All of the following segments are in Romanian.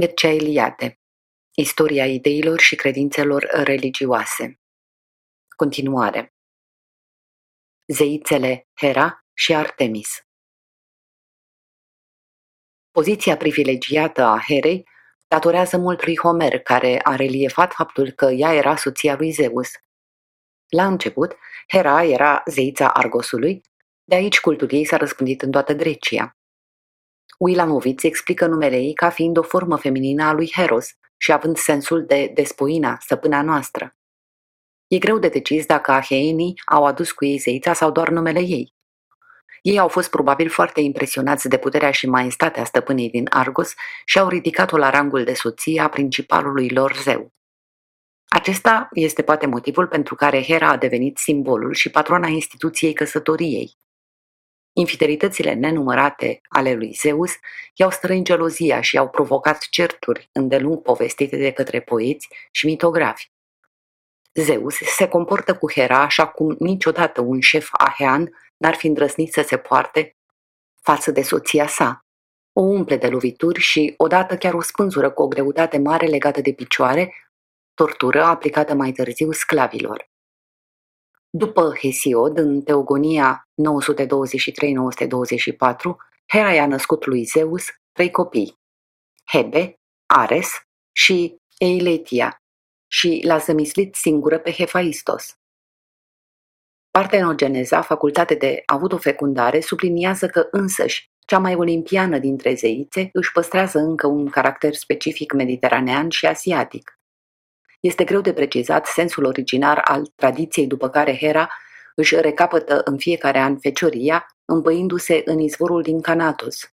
Mircea Eliade Istoria ideilor și credințelor religioase Continuare Zeițele Hera și Artemis Poziția privilegiată a Herei datorează mult lui Homer, care a reliefat faptul că ea era soția lui Zeus. La început, Hera era zeița Argosului, de aici cultul ei s-a răspândit în toată Grecia. Wilamoviț explică numele ei ca fiind o formă feminină a lui Heros și având sensul de despoina, stăpâna noastră. E greu de decis dacă aheenii au adus cu ei zeița sau doar numele ei. Ei au fost probabil foarte impresionați de puterea și maestatea stăpânei din Argos și au ridicat-o la rangul de soție a principalului lor zeu. Acesta este poate motivul pentru care Hera a devenit simbolul și patrona instituției căsătoriei. Infidelitățile nenumărate ale lui Zeus i-au strâns gelozia și i-au provocat certuri îndelung povestite de către poeți și mitografi. Zeus se comportă cu Hera așa cum niciodată un șef ahean n-ar fi îndrăznit să se poarte față de soția sa. O umple de lovituri și odată chiar o spânzură cu o greutate mare legată de picioare, tortură aplicată mai târziu sclavilor. După Hesiod, în Teogonia 923-924, Hera i-a născut lui Zeus trei copii, Hebe, Ares și Eiletia, și l-a zămislit singură pe Hefaistos. Partenogeneza, facultate de avutofecundare, subliniază că însăși cea mai olimpiană dintre zeițe își păstrează încă un caracter specific mediteranean și asiatic. Este greu de precizat sensul originar al tradiției după care Hera își recapătă în fiecare an fecioria, împăindu-se în izvorul din Canatos.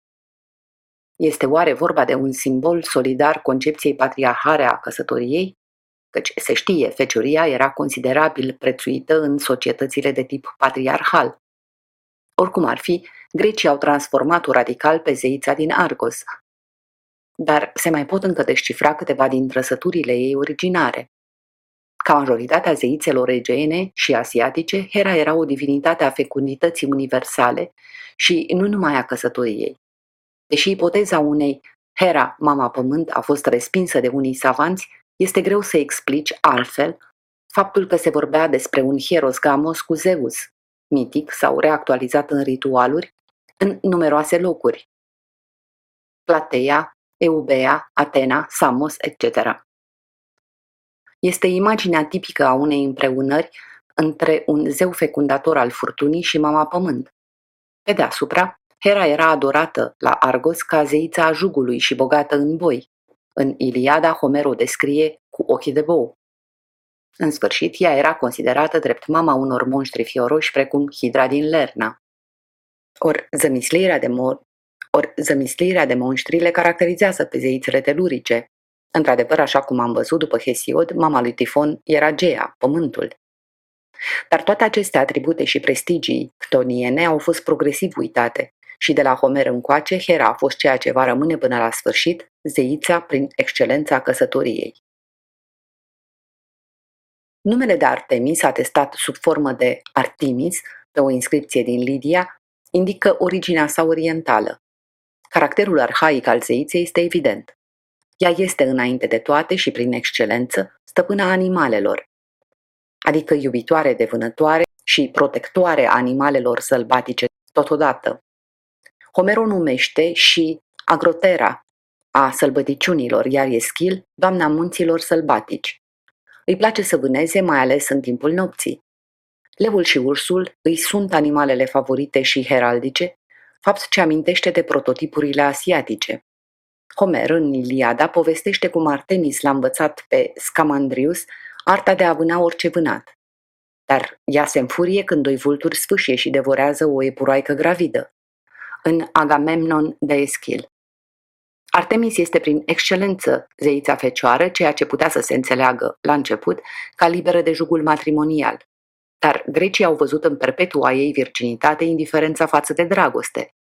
Este oare vorba de un simbol solidar concepției patriarhare a căsătoriei? Căci se știe, fecioria era considerabil prețuită în societățile de tip patriarhal. Oricum ar fi, grecii au transformat-o radical pe zeița din Argos, dar se mai pot încă descifra câteva din trăsăturile ei originare. Ca majoritatea zeițelor egeene și asiatice, Hera era o divinitate a fecundității universale și nu numai a căsătoriei. Deși ipoteza unei Hera, mama pământ, a fost respinsă de unii savanți, este greu să explici altfel faptul că se vorbea despre un hieros gamos cu Zeus, mitic sau reactualizat în ritualuri, în numeroase locuri. Plateia, Eubea, Atena, Samos, etc. Este imaginea tipică a unei împreunări între un zeu fecundator al furtunii și mama pământ. Pe deasupra, Hera era adorată la Argos ca zeița a jugului și bogată în boi. În Iliada, Homer o descrie cu ochii de bou. În sfârșit, ea era considerată drept mama unor monștri fioroși precum Hidra din Lerna. Ori zămislirea de, mo- ori zămislirea de monștri le caracterizează pe zeițele telurice. Într-adevăr, așa cum am văzut după Hesiod, mama lui Tifon era Gea, pământul. Dar toate aceste atribute și prestigii ctoniene au fost progresiv uitate și de la Homer încoace, Hera a fost ceea ce va rămâne până la sfârșit, zeița prin excelența căsătoriei. Numele de Artemis, atestat sub formă de Artemis pe o inscripție din Lidia, indică originea sa orientală, Caracterul arhaic al zeiței este evident. Ea este înainte de toate și prin excelență stăpâna animalelor, adică iubitoare de vânătoare și protectoare a animalelor sălbatice totodată. Homer o numește și agrotera a sălbăticiunilor, iar Eschil, doamna munților sălbatici. Îi place să vâneze, mai ales în timpul nopții. Levul și ursul îi sunt animalele favorite și heraldice fapt ce amintește de prototipurile asiatice. Homer, în Iliada, povestește cum Artemis l-a învățat pe Scamandrius arta de a vâna orice vânat. Dar ea se înfurie când doi vulturi sfâșie și devorează o epuroaică gravidă. În Agamemnon de Eschil. Artemis este prin excelență zeița fecioară, ceea ce putea să se înțeleagă la început ca liberă de jugul matrimonial. Dar grecii au văzut în perpetua ei virginitate indiferența față de dragoste.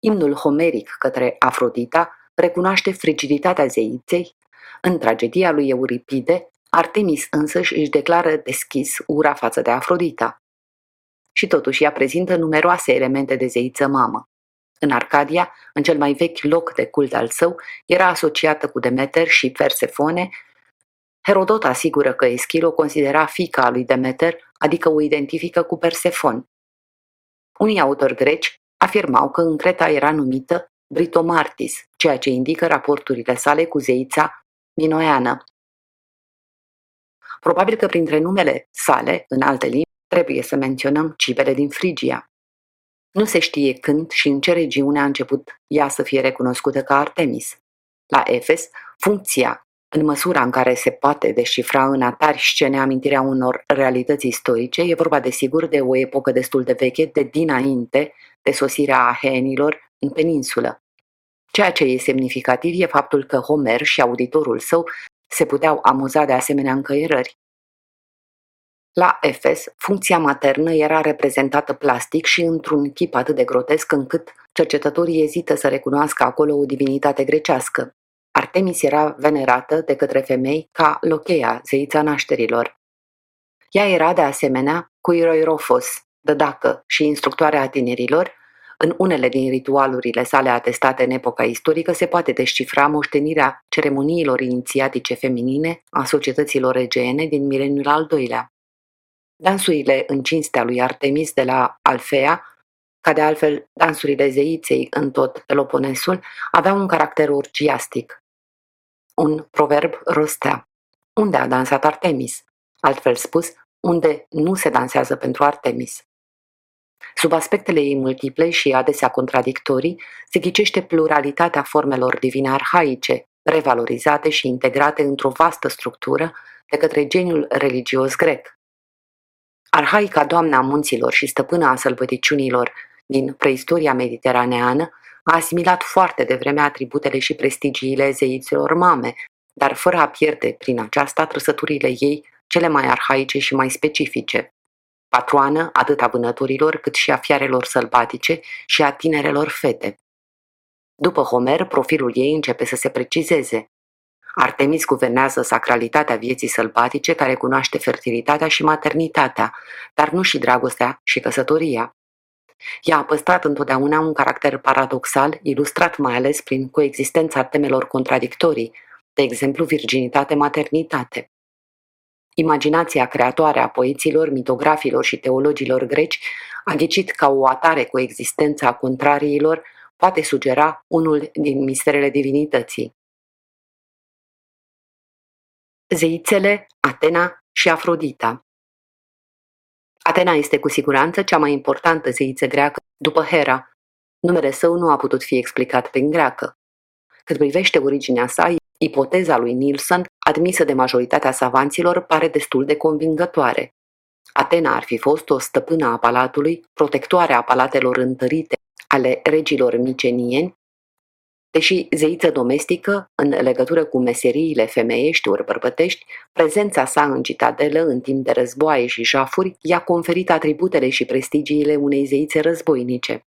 Imnul homeric către Afrodita recunoaște frigiditatea zeiței. În tragedia lui Euripide, Artemis însăși își declară deschis ura față de Afrodita. Și totuși ea prezintă numeroase elemente de zeiță mamă. În Arcadia, în cel mai vechi loc de cult al său, era asociată cu Demeter și Persefone. Herodot asigură că Eschil o considera fica a lui Demeter, adică o identifică cu Persefon. Unii autori greci afirmau că în Creta era numită Britomartis, ceea ce indică raporturile sale cu zeița minoiană. Probabil că printre numele sale, în alte limbi, trebuie să menționăm cibele din Frigia. Nu se știe când și în ce regiune a început ea să fie recunoscută ca Artemis. La Efes, funcția, în măsura în care se poate descifra în atari scene amintirea unor realități istorice, e vorba de sigur de o epocă destul de veche, de dinainte de sosirea ahenilor în peninsulă. Ceea ce e semnificativ e faptul că Homer și auditorul său se puteau amuza de asemenea încăierări. La Efes, funcția maternă era reprezentată plastic și într-un chip atât de grotesc încât cercetătorii ezită să recunoască acolo o divinitate grecească. Artemis era venerată de către femei ca Locheia, zeița nașterilor. Ea era de asemenea cu Iroirofos, dădacă și instructoarea tinerilor, în unele din ritualurile sale atestate în epoca istorică se poate descifra moștenirea ceremoniilor inițiatice feminine a societăților egeene din mileniul al doilea. Dansurile în cinstea lui Artemis de la Alfea, ca de altfel dansurile zeiței în tot Peloponesul, aveau un caracter orgiastic. Un proverb rostea. Unde a dansat Artemis? Altfel spus, unde nu se dansează pentru Artemis. Sub aspectele ei multiple și adesea contradictorii, se ghicește pluralitatea formelor divine arhaice, revalorizate și integrate într-o vastă structură de către geniul religios grec. Arhaica doamna munților și stăpâna a sălbăticiunilor din preistoria mediteraneană a asimilat foarte devreme atributele și prestigiile zeiților mame, dar fără a pierde prin aceasta trăsăturile ei cele mai arhaice și mai specifice. Patroană atât a vânătorilor cât și a fiarelor sălbatice și a tinerelor fete. După Homer, profilul ei începe să se precizeze. Artemis guvernează sacralitatea vieții sălbatice care cunoaște fertilitatea și maternitatea, dar nu și dragostea și căsătoria. Ea a păstrat întotdeauna un caracter paradoxal, ilustrat mai ales prin coexistența temelor contradictorii, de exemplu virginitate-maternitate. Imaginația creatoare a poeților, mitografilor și teologilor greci a ghicit ca o atare coexistența contrariilor poate sugera unul din misterele divinității. Zeițele, Atena și Afrodita Atena este cu siguranță cea mai importantă zeiță greacă după Hera. Numele său nu a putut fi explicat prin greacă. Cât privește originea sa, ipoteza lui Nilsson, admisă de majoritatea savanților, pare destul de convingătoare. Atena ar fi fost o stăpână a palatului, protectoare a palatelor întărite ale regilor micenieni Deși zeiță domestică, în legătură cu meseriile femeiești ori bărbătești, prezența sa în citadelă în timp de războaie și jafuri i-a conferit atributele și prestigiile unei zeițe războinice.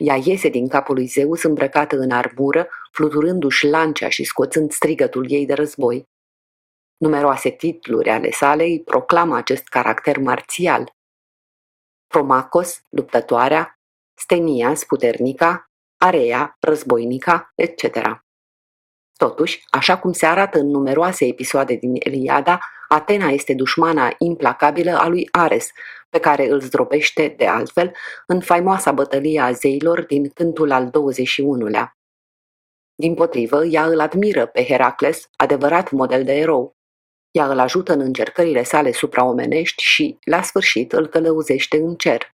Ea iese din capul lui Zeus îmbrăcată în armură, fluturându-și lancea și scoțând strigătul ei de război. Numeroase titluri ale sale îi proclamă acest caracter marțial. Promacos, luptătoarea, Stenias, puternica, Areea, Războinica, etc. Totuși, așa cum se arată în numeroase episoade din Eliada, Atena este dușmana implacabilă a lui Ares, pe care îl zdrobește, de altfel, în faimoasa bătălie a zeilor din cântul al 21-lea. Din potrivă, ea îl admiră pe Heracles, adevărat model de erou. Ea îl ajută în încercările sale supraomenești și, la sfârșit, îl călăuzește în cer.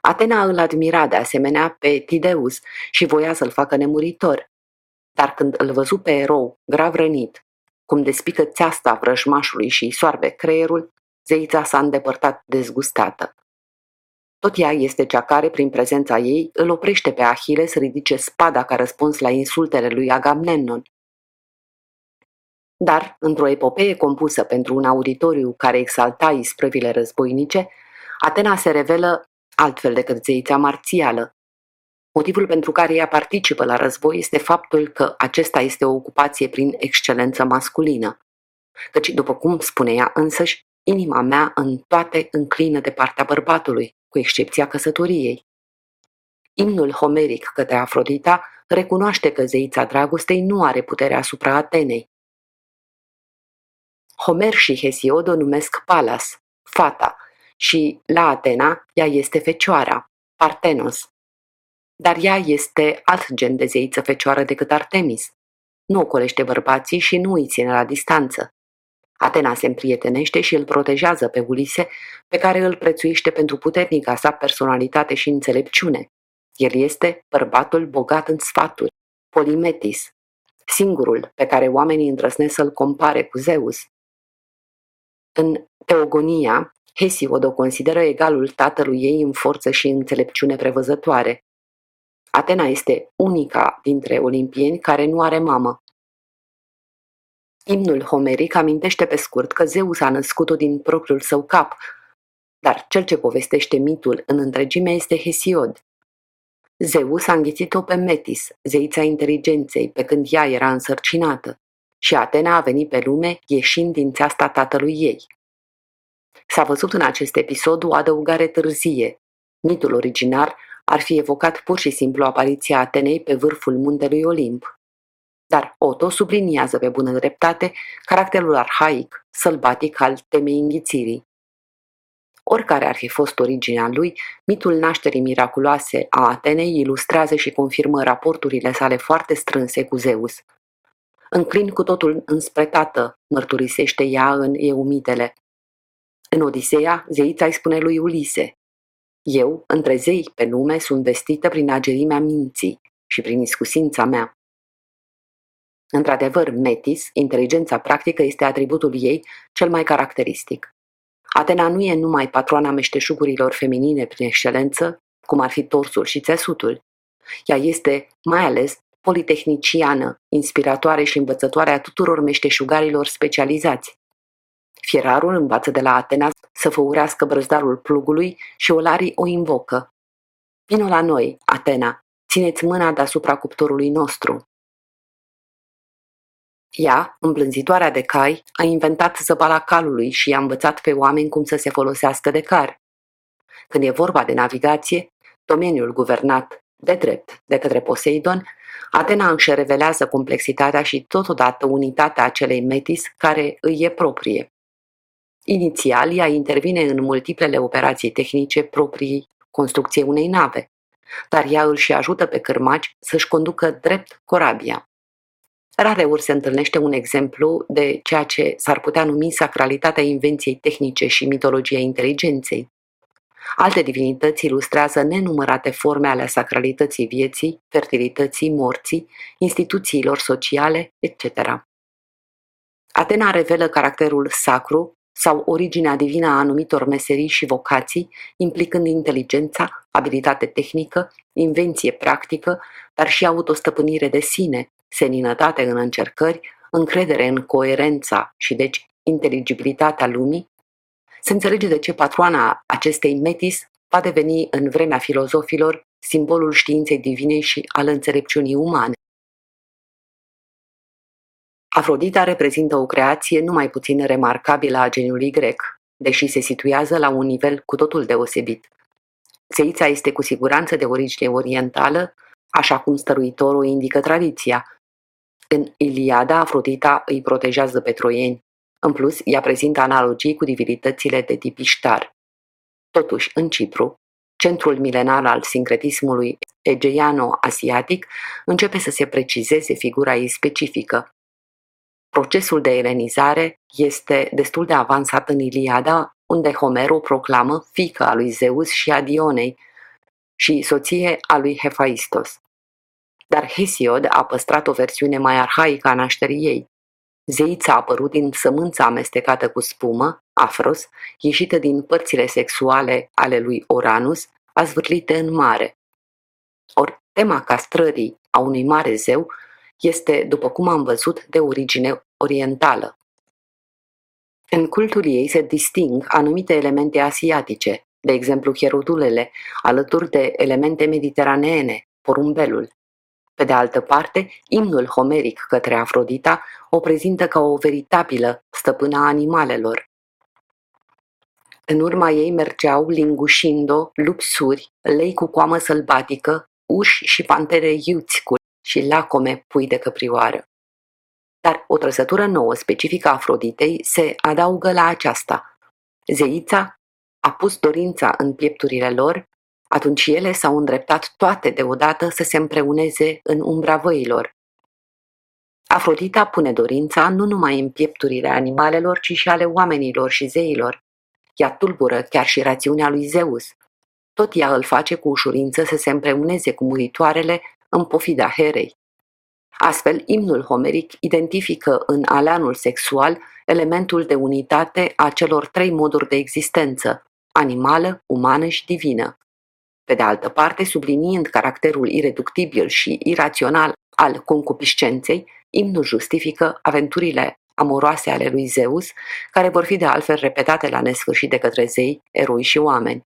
Atena îl admira de asemenea pe Tideus și voia să-l facă nemuritor. Dar când îl văzu pe erou, grav rănit, cum despică țeasta vrăjmașului și îi soarbe creierul, zeița s-a îndepărtat dezgustată. Tot ea este cea care, prin prezența ei, îl oprește pe Ahile să ridice spada ca răspuns la insultele lui Agamemnon. Dar, într-o epopee compusă pentru un auditoriu care exalta isprăvile războinice, Atena se revelă altfel decât zeița marțială. Motivul pentru care ea participă la război este faptul că acesta este o ocupație prin excelență masculină. Căci, după cum spune ea însăși, inima mea în toate înclină de partea bărbatului, cu excepția căsătoriei. Imnul homeric către Afrodita recunoaște că zeița dragostei nu are putere asupra Atenei. Homer și Hesiod o numesc Palas, fata, și la Atena ea este fecioara, Partenos. Dar ea este alt gen de zeiță fecioară decât Artemis. Nu ocolește bărbații și nu îi ține la distanță. Atena se împrietenește și îl protejează pe Ulise, pe care îl prețuiește pentru puternica sa personalitate și înțelepciune. El este bărbatul bogat în sfaturi, Polimetis, singurul pe care oamenii îndrăznesc să-l compare cu Zeus. În Teogonia, Hesiod o consideră egalul tatălui ei în forță și înțelepciune prevăzătoare. Atena este unica dintre olimpieni care nu are mamă. Imnul homeric amintește pe scurt că Zeus a născut-o din propriul său cap, dar cel ce povestește mitul în întregime este Hesiod. Zeus a înghițit-o pe Metis, zeița inteligenței, pe când ea era însărcinată, și Atena a venit pe lume ieșind din țeasta tatălui ei. S-a văzut în acest episod o adăugare târzie. Mitul originar ar fi evocat pur și simplu apariția Atenei pe vârful muntelui Olimp. Dar Otto subliniază pe bună dreptate caracterul arhaic, sălbatic al temei înghițirii. Oricare ar fi fost originea lui, mitul nașterii miraculoase a Atenei ilustrează și confirmă raporturile sale foarte strânse cu Zeus. Înclin cu totul înspre tată, mărturisește ea în Eumitele. În Odiseea, zeița îi spune lui Ulise, Eu, între zei pe lume, sunt vestită prin agerimea minții și prin iscusința mea. Într-adevăr, Metis, inteligența practică, este atributul ei cel mai caracteristic. Atena nu e numai patroana meșteșugurilor feminine prin excelență, cum ar fi torsul și țesutul. Ea este, mai ales, politehniciană, inspiratoare și învățătoare a tuturor meșteșugarilor specializați. Fierarul învață de la Atena să făurească brăzdarul plugului și olarii o invocă. Vino la noi, Atena, țineți mâna deasupra cuptorului nostru. Ea, îmblânzitoarea de cai, a inventat zăbala calului și i-a învățat pe oameni cum să se folosească de car. Când e vorba de navigație, domeniul guvernat de drept de către Poseidon, Atena își revelează complexitatea și totodată unitatea acelei metis care îi e proprie. Inițial, ea intervine în multiplele operații tehnice proprii construcției unei nave, dar ea îl și ajută pe cârmaci să-și conducă drept corabia. Rareori se întâlnește un exemplu de ceea ce s-ar putea numi sacralitatea invenției tehnice și mitologia inteligenței. Alte divinități ilustrează nenumărate forme ale sacralității vieții, fertilității, morții, instituțiilor sociale, etc. Atena revelă caracterul sacru sau originea divină a anumitor meserii și vocații, implicând inteligența, abilitate tehnică, invenție practică, dar și autostăpânire de sine, seninătate în încercări, încredere în coerența și deci inteligibilitatea lumii, se înțelege de ce patroana acestei metis va deveni în vremea filozofilor simbolul științei divine și al înțelepciunii umane. Afrodita reprezintă o creație numai puțin remarcabilă a geniului grec, deși se situează la un nivel cu totul deosebit. Zeița este cu siguranță de origine orientală, așa cum stăruitorul indică tradiția. În Iliada, Afrodita îi protejează pe troieni. În plus, ea prezintă analogii cu divinitățile de tip Ishtar. Totuși, în Cipru, centrul milenar al sincretismului egeiano-asiatic, începe să se precizeze figura ei specifică, Procesul de elenizare este destul de avansat în Iliada, unde Homer o proclamă fică a lui Zeus și a Dionei și soție a lui Hephaistos. Dar Hesiod a păstrat o versiune mai arhaică a nașterii ei. Zeița a apărut din sămânța amestecată cu spumă, Afros, ieșită din părțile sexuale ale lui Oranus, a zvârlite în mare. Ori tema castrării a unui mare zeu este, după cum am văzut, de origine orientală. În cultul ei se disting anumite elemente asiatice, de exemplu hierudulele, alături de elemente mediteraneene, porumbelul. Pe de altă parte, imnul homeric către Afrodita o prezintă ca o veritabilă stăpână a animalelor. În urma ei mergeau lingușindo, lupsuri, lei cu coamă sălbatică, uși și pantere iuțicul și lacome pui de căprioară. Dar o trăsătură nouă specifică Afroditei se adaugă la aceasta. Zeița a pus dorința în piepturile lor, atunci ele s-au îndreptat toate deodată să se împreuneze în umbra văilor. Afrodita pune dorința nu numai în piepturile animalelor, ci și ale oamenilor și zeilor. Ea tulbură chiar și rațiunea lui Zeus. Tot ea îl face cu ușurință să se împreuneze cu muritoarele în pofida Herei. Astfel, imnul homeric identifică în aleanul sexual elementul de unitate a celor trei moduri de existență, animală, umană și divină. Pe de altă parte, subliniind caracterul ireductibil și irațional al concupiscenței, imnul justifică aventurile amoroase ale lui Zeus, care vor fi de altfel repetate la nesfârșit de către zei, eroi și oameni.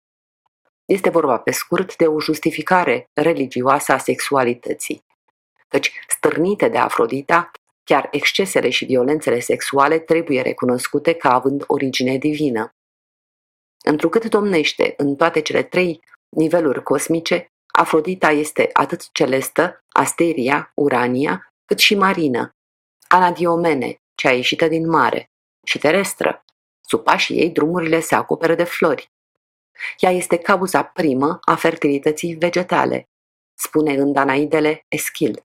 Este vorba pe scurt de o justificare religioasă a sexualității. Căci, stârnite de Afrodita, chiar excesele și violențele sexuale trebuie recunoscute ca având origine divină. Întrucât domnește în toate cele trei niveluri cosmice, Afrodita este atât celestă, Asteria, Urania, cât și marină, Anadiomene, cea ieșită din mare, și terestră. Sub pașii ei drumurile se acoperă de flori. Ea este cauza primă a fertilității vegetale, spune în Danaidele Eschil.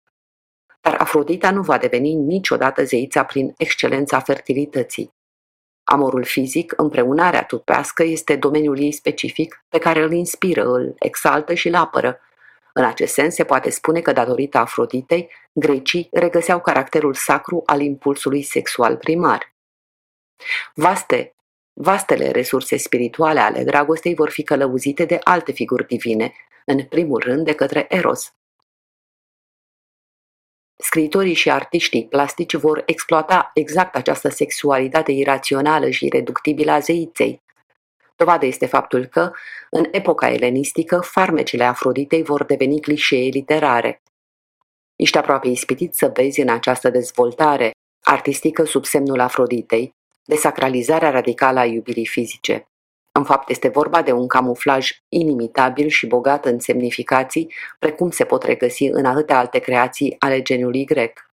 Dar Afrodita nu va deveni niciodată zeița prin excelența fertilității. Amorul fizic, împreunarea trupească, este domeniul ei specific pe care îl inspiră, îl exaltă și îl apără. În acest sens se poate spune că datorită Afroditei, grecii regăseau caracterul sacru al impulsului sexual primar. Vaste, vastele resurse spirituale ale dragostei vor fi călăuzite de alte figuri divine, în primul rând de către Eros, Scriitorii și artiștii plastici vor exploata exact această sexualitate irațională și reductibilă a zeiței. Dovadă este faptul că, în epoca elenistică, farmecele Afroditei vor deveni clișee literare. Ești aproape ispitit să vezi în această dezvoltare artistică sub semnul Afroditei, desacralizarea radicală a iubirii fizice. În fapt, este vorba de un camuflaj inimitabil și bogat în semnificații, precum se pot regăsi în atâtea alte creații ale geniului grec.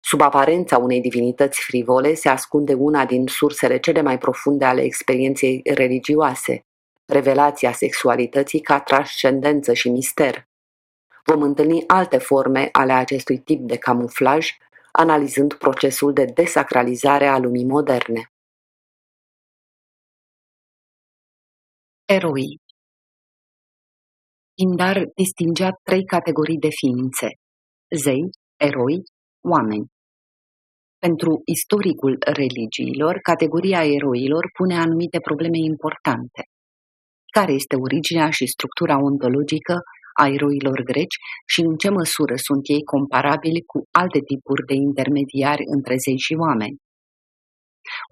Sub aparența unei divinități frivole se ascunde una din sursele cele mai profunde ale experienței religioase, revelația sexualității ca transcendență și mister. Vom întâlni alte forme ale acestui tip de camuflaj, analizând procesul de desacralizare a lumii moderne. Eroi Pindar distingea trei categorii de ființe, zei, eroi, oameni. Pentru istoricul religiilor, categoria eroilor pune anumite probleme importante. Care este originea și structura ontologică a eroilor greci și în ce măsură sunt ei comparabili cu alte tipuri de intermediari între zei și oameni?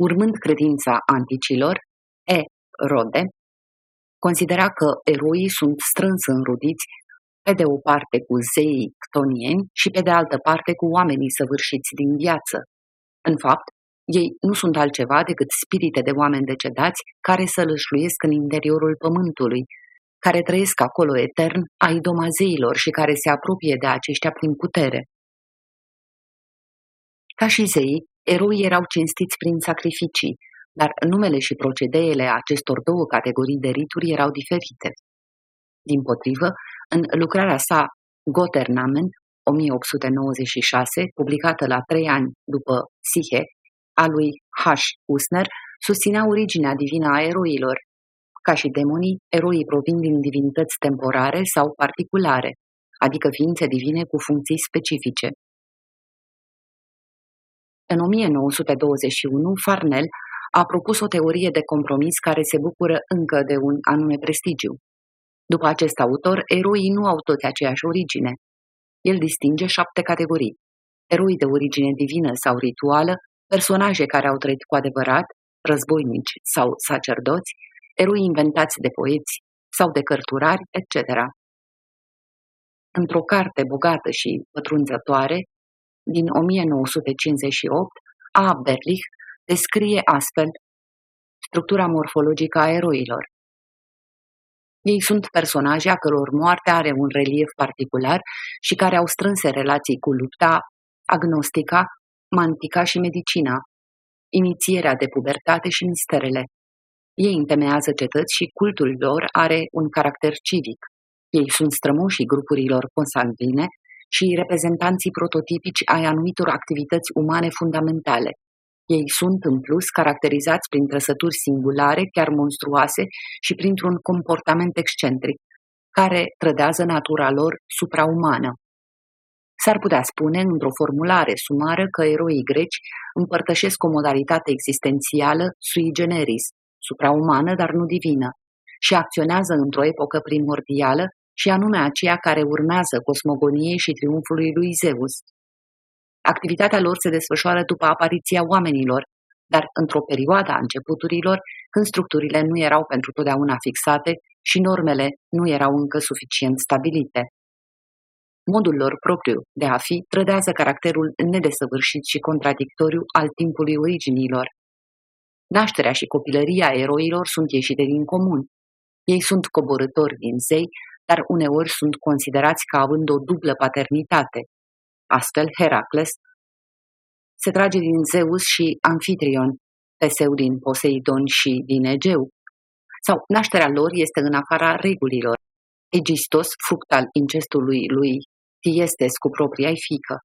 Urmând credința anticilor, E. Rode considera că eroii sunt strâns înrudiți pe de o parte cu zeii ctonieni și pe de altă parte cu oamenii săvârșiți din viață. În fapt, ei nu sunt altceva decât spirite de oameni decedați care să lășluiesc în interiorul pământului, care trăiesc acolo etern ai domazeilor și care se apropie de aceștia prin putere. Ca și zeii, eroii erau cinstiți prin sacrificii, dar numele și procedeele acestor două categorii de rituri erau diferite. Din potrivă, în lucrarea sa Goternamen, 1896, publicată la trei ani după Psihe, a lui H. Usner, susținea originea divină a eroilor. Ca și demonii, eroii provin din divinități temporare sau particulare, adică ființe divine cu funcții specifice. În 1921, Farnell a propus o teorie de compromis care se bucură încă de un anume prestigiu. După acest autor, eroii nu au toți aceeași origine. El distinge șapte categorii. Eroi de origine divină sau rituală, personaje care au trăit cu adevărat, războinici sau sacerdoți, eroi inventați de poeți sau de cărturari, etc. Într-o carte bogată și pătrunzătoare, din 1958, A. Berlich descrie astfel structura morfologică a eroilor. Ei sunt personaje a căror moarte are un relief particular și care au strânse relații cu lupta, agnostica, mantica și medicina, inițierea de pubertate și misterele. Ei întemeiază cetăți și cultul lor are un caracter civic. Ei sunt strămoșii grupurilor consanguine și reprezentanții prototipici ai anumitor activități umane fundamentale. Ei sunt, în plus, caracterizați prin trăsături singulare, chiar monstruoase, și printr-un comportament excentric, care trădează natura lor supraumană. S-ar putea spune, într-o formulare sumară, că eroii greci împărtășesc o modalitate existențială sui generis, supraumană, dar nu divină, și acționează într-o epocă primordială și anume aceea care urmează cosmogoniei și triumfului lui Zeus. Activitatea lor se desfășoară după apariția oamenilor, dar într-o perioadă a începuturilor, când structurile nu erau pentru totdeauna fixate și normele nu erau încă suficient stabilite. Modul lor propriu de a fi trădează caracterul nedesăvârșit și contradictoriu al timpului originilor. Nașterea și copilăria eroilor sunt ieșite din comun. Ei sunt coborători din zei, dar uneori sunt considerați ca având o dublă paternitate. Astfel, Heracles se trage din Zeus și Amfitrion, Teseu din Poseidon și din Egeu. Sau nașterea lor este în afara regulilor. Egistos, fruct al incestului lui Tiestes cu propria fică.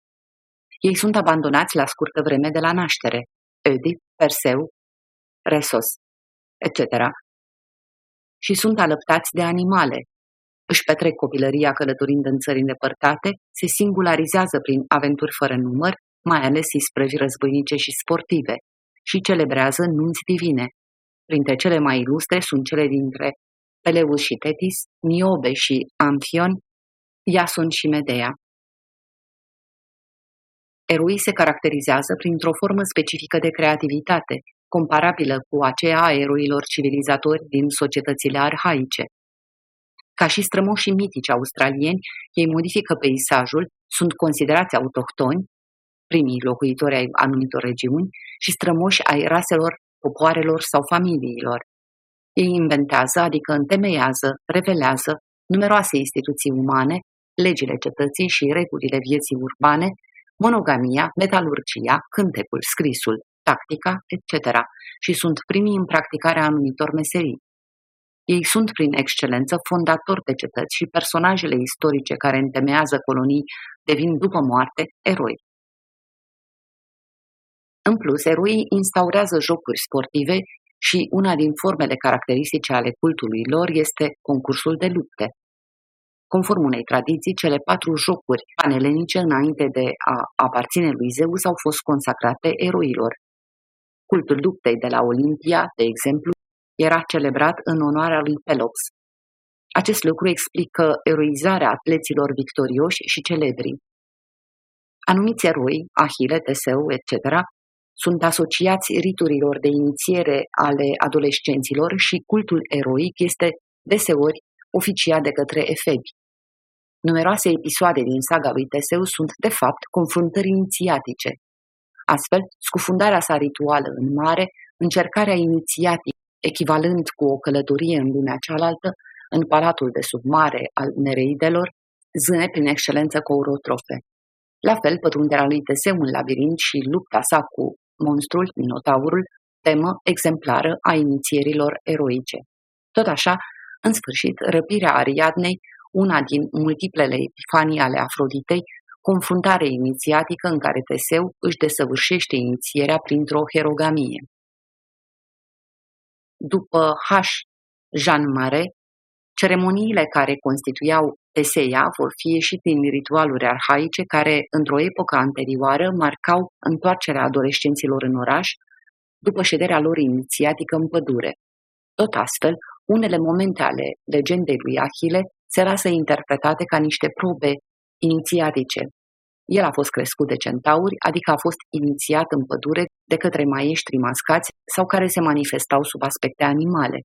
Ei sunt abandonați la scurtă vreme de la naștere. Oedip, Perseu, Resos, etc. Și sunt alăptați de animale, își petrec copilăria călătorind în țări îndepărtate, se singularizează prin aventuri fără număr, mai ales isprăvi războinice și sportive, și celebrează nunți divine. Printre cele mai ilustre sunt cele dintre Peleus și Tetis, Niobe și Amphion, Iason și Medea. Eroii se caracterizează printr-o formă specifică de creativitate, comparabilă cu aceea a eroilor civilizatori din societățile arhaice. Ca și strămoșii mitici australieni, ei modifică peisajul, sunt considerați autohtoni, primii locuitori ai anumitor regiuni, și strămoși ai raselor, popoarelor sau familiilor. Ei inventează, adică întemeiază, revelează numeroase instituții umane, legile cetății și regulile vieții urbane, monogamia, metalurgia, cântecul, scrisul, tactica, etc. și sunt primii în practicarea anumitor meserii. Ei sunt prin excelență fondatori de cetăți și personajele istorice care întemeiază colonii devin după moarte eroi. În plus, eroii instaurează jocuri sportive și una din formele caracteristice ale cultului lor este concursul de lupte. Conform unei tradiții, cele patru jocuri panelenice înainte de a aparține lui Zeus au fost consacrate eroilor. Cultul luptei de la Olimpia, de exemplu, era celebrat în onoarea lui Pelops. Acest lucru explică eroizarea atleților victorioși și celebri. Anumiți eroi, Ahile, Teseu, etc., sunt asociați riturilor de inițiere ale adolescenților și cultul eroic este deseori oficiat de către efebi. Numeroase episoade din saga lui Teseu sunt, de fapt, confruntări inițiatice. Astfel, scufundarea sa rituală în mare, încercarea inițiatică echivalent cu o călătorie în lumea cealaltă, în palatul de sub mare al Nereidelor, zâne prin excelență cu orotrofe. La fel, pătrunderea lui Teseu în labirint și lupta sa cu monstrul, Minotaurul, temă exemplară a inițierilor eroice. Tot așa, în sfârșit, răpirea Ariadnei, una din multiplele epifanii ale Afroditei, confruntare inițiatică în care Teseu își desăvârșește inițierea printr-o herogamie. După H. Jean Marais, ceremoniile care constituiau Teseia vor fi ieșit din ritualuri arhaice care, într-o epocă anterioară, marcau întoarcerea adolescenților în oraș, după șederea lor inițiatică în pădure. Tot astfel, unele momente ale legendei lui Achille se lasă interpretate ca niște probe inițiatice. El a fost crescut de centauri, adică a fost inițiat în pădure de către maieștri mascați sau care se manifestau sub aspecte animale.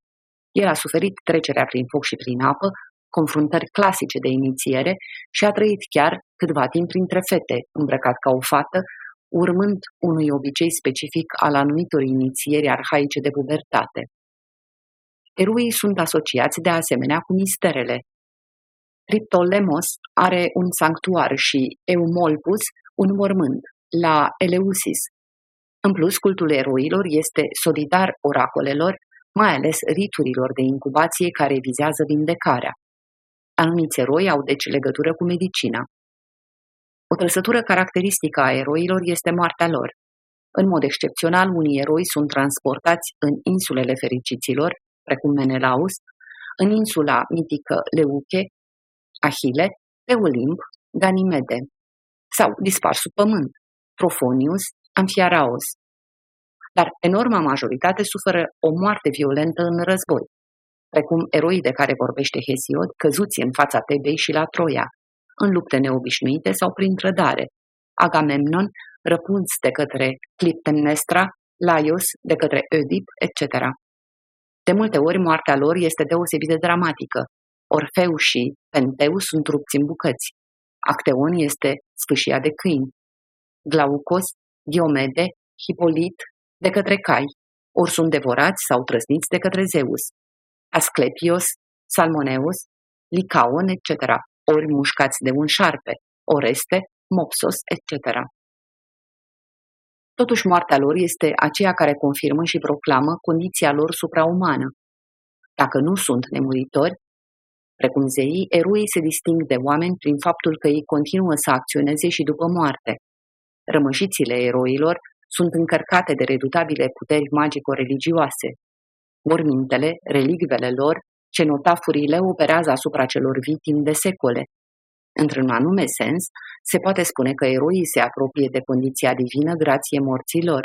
El a suferit trecerea prin foc și prin apă, confruntări clasice de inițiere și a trăit chiar câtva timp printre fete, îmbrăcat ca o fată, urmând unui obicei specific al anumitor inițieri arhaice de pubertate. Eruii sunt asociați de asemenea cu misterele. Triptolemos are un sanctuar și Eumolpus un mormânt, la Eleusis. În plus, cultul eroilor este solidar oracolelor, mai ales riturilor de incubație care vizează vindecarea. Anumiți eroi au deci legătură cu medicina. O trăsătură caracteristică a eroilor este moartea lor. În mod excepțional, unii eroi sunt transportați în insulele fericiților, precum Menelaus, în insula mitică Leuche, Ahile, pe Olimp, Ganimede, sau dispar sub pământ, Trofonius, Amfiaraos. Dar enorma majoritate suferă o moarte violentă în război, precum eroii de care vorbește Hesiod, căzuți în fața Tebei și la Troia, în lupte neobișnuite sau prin trădare, Agamemnon răpunț de către Cliptemnestra, Laios de către Oedip, etc. De multe ori moartea lor este deosebit de dramatică. Orfeu și Penteu sunt rupți în bucăți. Acteon este sfâșiat de câini. Glaucos, Diomede, Hipolit de către cai, ori sunt devorați sau trăsniți de către Zeus. Asclepios, Salmoneus, Licaon, etc., ori mușcați de un șarpe, Oreste, Mopsos, etc. Totuși, moartea lor este aceea care confirmă și proclamă condiția lor supraumană. Dacă nu sunt nemuritori, precum zeii, eroii se disting de oameni prin faptul că ei continuă să acționeze și după moarte. Rămășițile eroilor sunt încărcate de redutabile puteri magico-religioase. Mormintele, relicvele lor, cenotafurile operează asupra celor vii timp de secole. Într-un anume sens, se poate spune că eroii se apropie de condiția divină grație morții lor.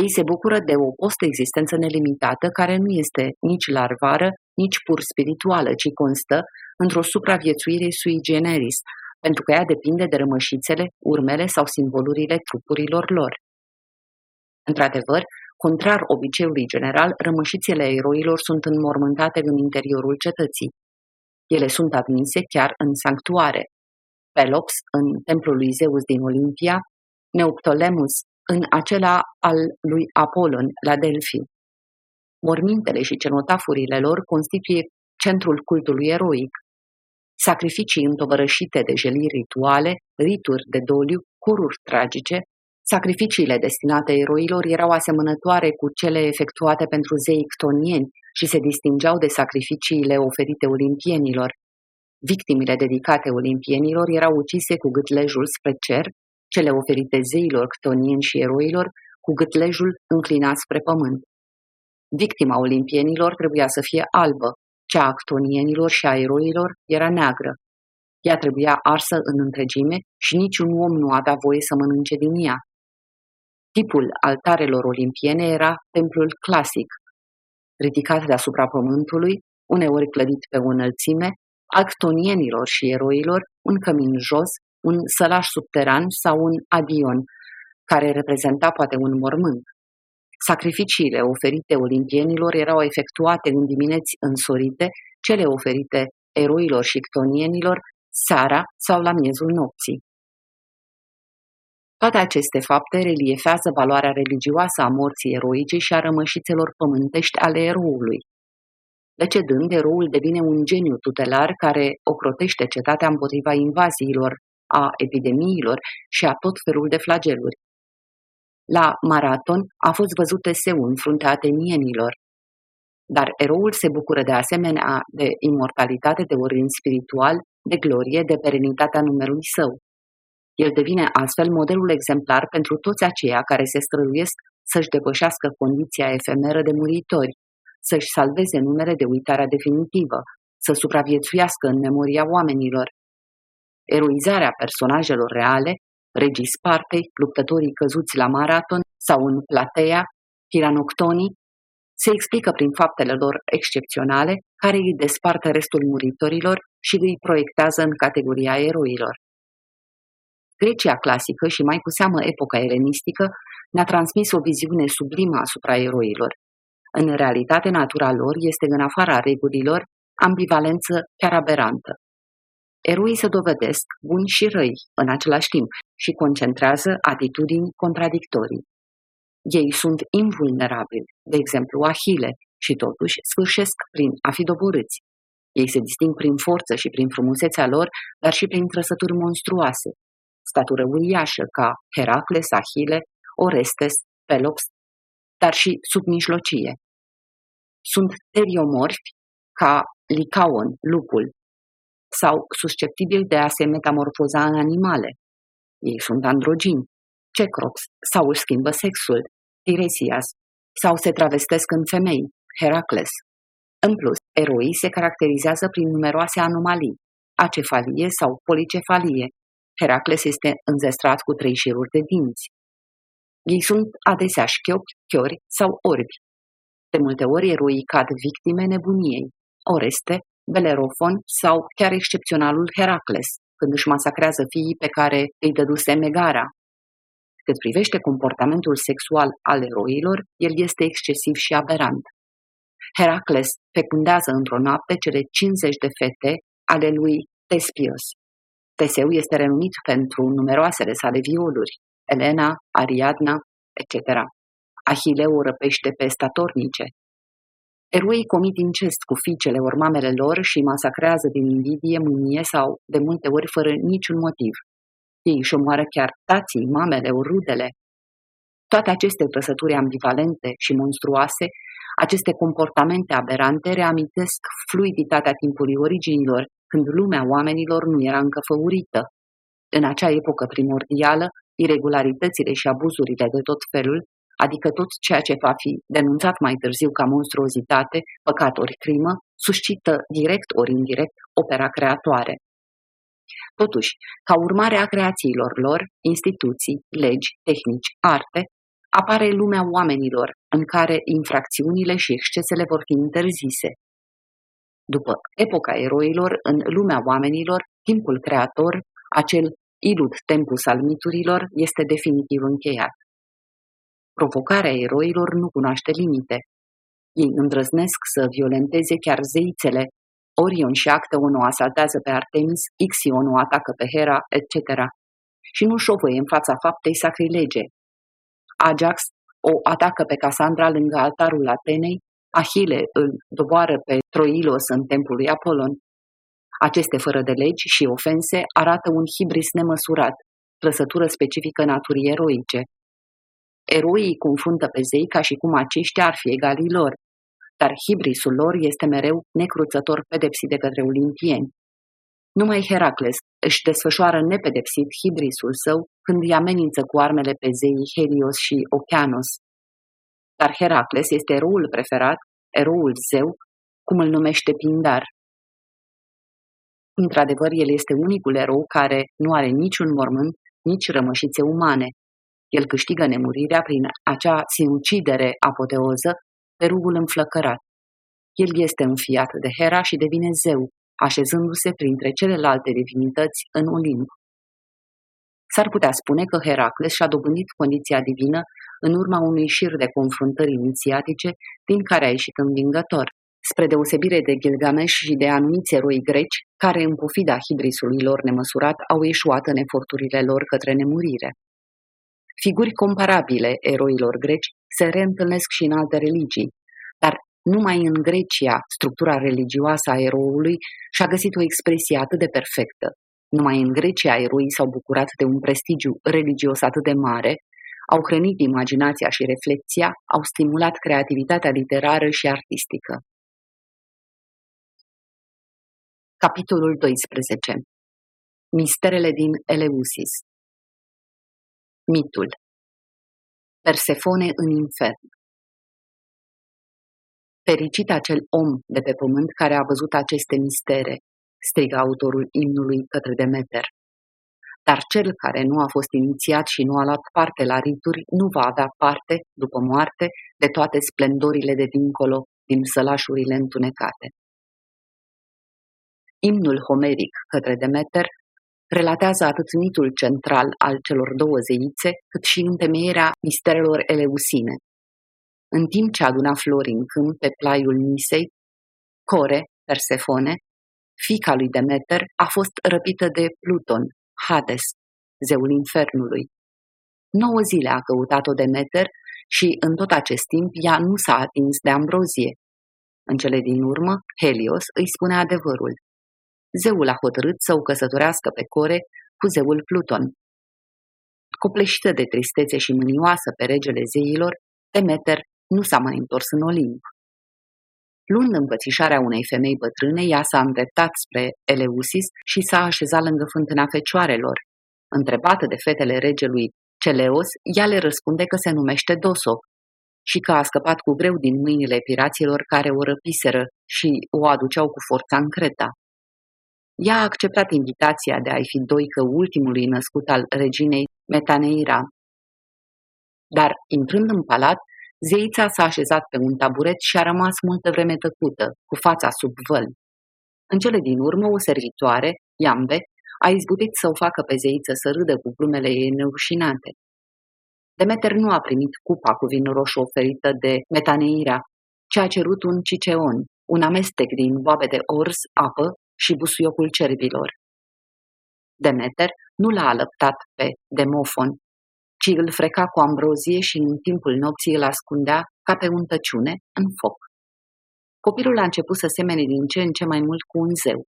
Ei se bucură de o post-existență nelimitată care nu este nici larvară, nici pur spirituală, ci constă într-o supraviețuire sui generis, pentru că ea depinde de rămășițele, urmele sau simbolurile trupurilor lor. Într-adevăr, contrar obiceiului general, rămășițele eroilor sunt înmormântate în interiorul cetății. Ele sunt admise chiar în sanctuare. Pelops, în templul lui Zeus din Olimpia, Neoptolemus, în acela al lui Apolon, la Delphi. Mormintele și cenotafurile lor constituie centrul cultului eroic. Sacrificii întovărășite de jeliri rituale, rituri de doliu, cururi tragice, Sacrificiile destinate eroilor erau asemănătoare cu cele efectuate pentru zei ctonieni și se distingeau de sacrificiile oferite olimpienilor. Victimile dedicate olimpienilor erau ucise cu gâtlejul spre cer, cele oferite zeilor ctonieni și eroilor cu gâtlejul înclinat spre pământ. Victima olimpienilor trebuia să fie albă, cea a ctonienilor și a eroilor era neagră. Ea trebuia arsă în întregime și niciun om nu avea voie să mănânce din ea. Tipul altarelor olimpiene era templul clasic, ridicat deasupra pământului, uneori clădit pe o înălțime, actonienilor și eroilor, un cămin jos, un sălaș subteran sau un adion, care reprezenta poate un mormânt. Sacrificiile oferite olimpienilor erau efectuate în dimineți însorite, cele oferite eroilor și ctonienilor seara sau la miezul nopții. Toate aceste fapte reliefează valoarea religioasă a morții eroice și a rămășițelor pământești ale eroului. Decedând, eroul devine un geniu tutelar care ocrotește cetatea împotriva invaziilor, a epidemiilor și a tot felul de flageluri. La maraton a fost văzut Teseu în fruntea atenienilor. Dar eroul se bucură de asemenea de imortalitate de ordin spiritual, de glorie, de perenitatea numelui său. El devine astfel modelul exemplar pentru toți aceia care se străduiesc să-și depășească condiția efemeră de muritori, să-și salveze numele de uitarea definitivă, să supraviețuiască în memoria oamenilor. Eroizarea personajelor reale, regii Spartei, luptătorii căzuți la maraton sau în plateia, tiranoctonii, se explică prin faptele lor excepționale care îi desparte restul muritorilor și îi proiectează în categoria eroilor. Grecia clasică și mai cu seamă epoca elenistică ne-a transmis o viziune sublimă asupra eroilor. În realitate, natura lor este în afara regulilor, ambivalență chiar aberantă. Eroii se dovedesc buni și răi în același timp și concentrează atitudini contradictorii. Ei sunt invulnerabili, de exemplu Ahile, și totuși sfârșesc prin a fi doborâți. Ei se disting prin forță și prin frumusețea lor, dar și prin trăsături monstruoase. Statură uriașă ca Heracles, Ahile, Orestes, Pelops, dar și sub mijlocie. Sunt teriomorfi ca Licaon, lupul, sau susceptibili de a se metamorfoza în animale. Ei sunt androgini, cecrops, sau își schimbă sexul, Tiresias, sau se travestesc în femei, Heracles. În plus, eroii se caracterizează prin numeroase anomalii, acefalie sau policefalie. Heracles este înzestrat cu trei șiruri de dinți. Ei sunt adesea șchiopi, chiori sau orbi. De multe ori eroii cad victime nebuniei. Oreste, Belerofon sau chiar excepționalul Heracles, când își masacrează fiii pe care îi dăduse Megara. Cât privește comportamentul sexual al eroilor, el este excesiv și aberant. Heracles fecundează într-o noapte cele 50 de fete ale lui Tespios. Teseu este renumit pentru numeroasele sale violuri, Elena, Ariadna, etc. Ahileu o răpește pe statornice. Eroii comit incest cu fiicele ori mamele lor și masacrează din invidie, mânie sau, de multe ori, fără niciun motiv. Ei își omoară chiar tații, mamele ori rudele. Toate aceste trăsături ambivalente și monstruoase aceste comportamente aberante reamintesc fluiditatea timpului originilor, când lumea oamenilor nu era încă făurită. În acea epocă primordială, irregularitățile și abuzurile de tot felul, adică tot ceea ce va fi denunțat mai târziu ca monstruozitate, păcat ori crimă, suscită direct ori indirect opera creatoare. Totuși, ca urmare a creațiilor lor, instituții, legi, tehnici, arte, apare lumea oamenilor, în care infracțiunile și excesele vor fi interzise. După epoca eroilor, în lumea oamenilor, timpul creator, acel ilud tempus al miturilor, este definitiv încheiat. Provocarea eroilor nu cunoaște limite. Ei îndrăznesc să violenteze chiar zeițele. Orion și Acteon o asaltează pe Artemis, Ixion o atacă pe Hera, etc. Și nu șovăie în fața faptei sacrilege, Ajax o atacă pe Casandra lângă altarul Atenei, Ahile îl doboară pe Troilos în templul lui Apolon. Aceste fără de legi și ofense arată un hibris nemăsurat, trăsătură specifică naturii eroice. Eroii confundă pe zei ca și cum aceștia ar fi egalii lor, dar hibrisul lor este mereu necruțător pedepsit de către olimpieni. Numai Heracles își desfășoară nepedepsit hibrisul său când îi amenință cu armele pe zeii Helios și Oceanos. Dar Heracles este eroul preferat, eroul zeu, cum îl numește Pindar. Într-adevăr, el este unicul erou care nu are niciun mormânt, nici rămășițe umane. El câștigă nemurirea prin acea sinucidere apoteoză pe rugul înflăcărat. El este înfiat de Hera și devine zeu, așezându-se printre celelalte divinități în Olimp. S-ar putea spune că Heracles și-a dobândit condiția divină în urma unui șir de confruntări inițiatice din care a ieșit învingător, spre deosebire de Gilgamesh și de anumiți eroi greci, care în pofida hibrisului lor nemăsurat au ieșuat în eforturile lor către nemurire. Figuri comparabile eroilor greci se reîntâlnesc și în alte religii, dar numai în Grecia structura religioasă a eroului și-a găsit o expresie atât de perfectă. Numai în Grecia eroii s-au bucurat de un prestigiu religios atât de mare, au hrănit imaginația și reflexia, au stimulat creativitatea literară și artistică. Capitolul 12 Misterele din Eleusis Mitul Persefone în infern Fericit acel om de pe pământ care a văzut aceste mistere, strigă autorul imnului către Demeter. Dar cel care nu a fost inițiat și nu a luat parte la rituri nu va avea parte, după moarte, de toate splendorile de dincolo din sălașurile întunecate. Imnul homeric către Demeter relatează atât mitul central al celor două zeițe, cât și întemeierea misterelor eleusine, în timp ce aduna flori în câmp pe plaiul Nisei, Core, Persefone, fica lui Demeter, a fost răpită de Pluton, Hades, zeul infernului. Nouă zile a căutat-o Demeter și în tot acest timp ea nu s-a atins de ambrozie. În cele din urmă, Helios îi spune adevărul. Zeul a hotărât să o căsătorească pe Core cu zeul Pluton. Copleșită de tristețe și mânioasă pe regele zeilor, Demeter nu s-a mai întors în Olimp. Luând învățișarea unei femei bătrâne, ea s-a îndreptat spre Eleusis și s-a așezat lângă fântâna fecioarelor. Întrebată de fetele regelui Celeos, ea le răspunde că se numește Doso și că a scăpat cu greu din mâinile piraților care o răpiseră și o aduceau cu forța în Creta. Ea a acceptat invitația de a-i fi doică ultimului născut al reginei Metaneira. Dar, intrând în palat, zeița s-a așezat pe un taburet și a rămas multă vreme tăcută, cu fața sub văl. În cele din urmă, o servitoare, Iambe, a izbutit să o facă pe zeiță să râdă cu glumele ei neușinate. Demeter nu a primit cupa cu vin roșu oferită de Metaneira, ci a cerut un ciceon, un amestec din boabe de orz, apă și busuiocul cerbilor. Demeter nu l-a alăptat pe Demofon, ci îl freca cu ambrozie și în timpul nopții îl ascundea ca pe un tăciune în foc. Copilul a început să semene din ce în ce mai mult cu un zeu.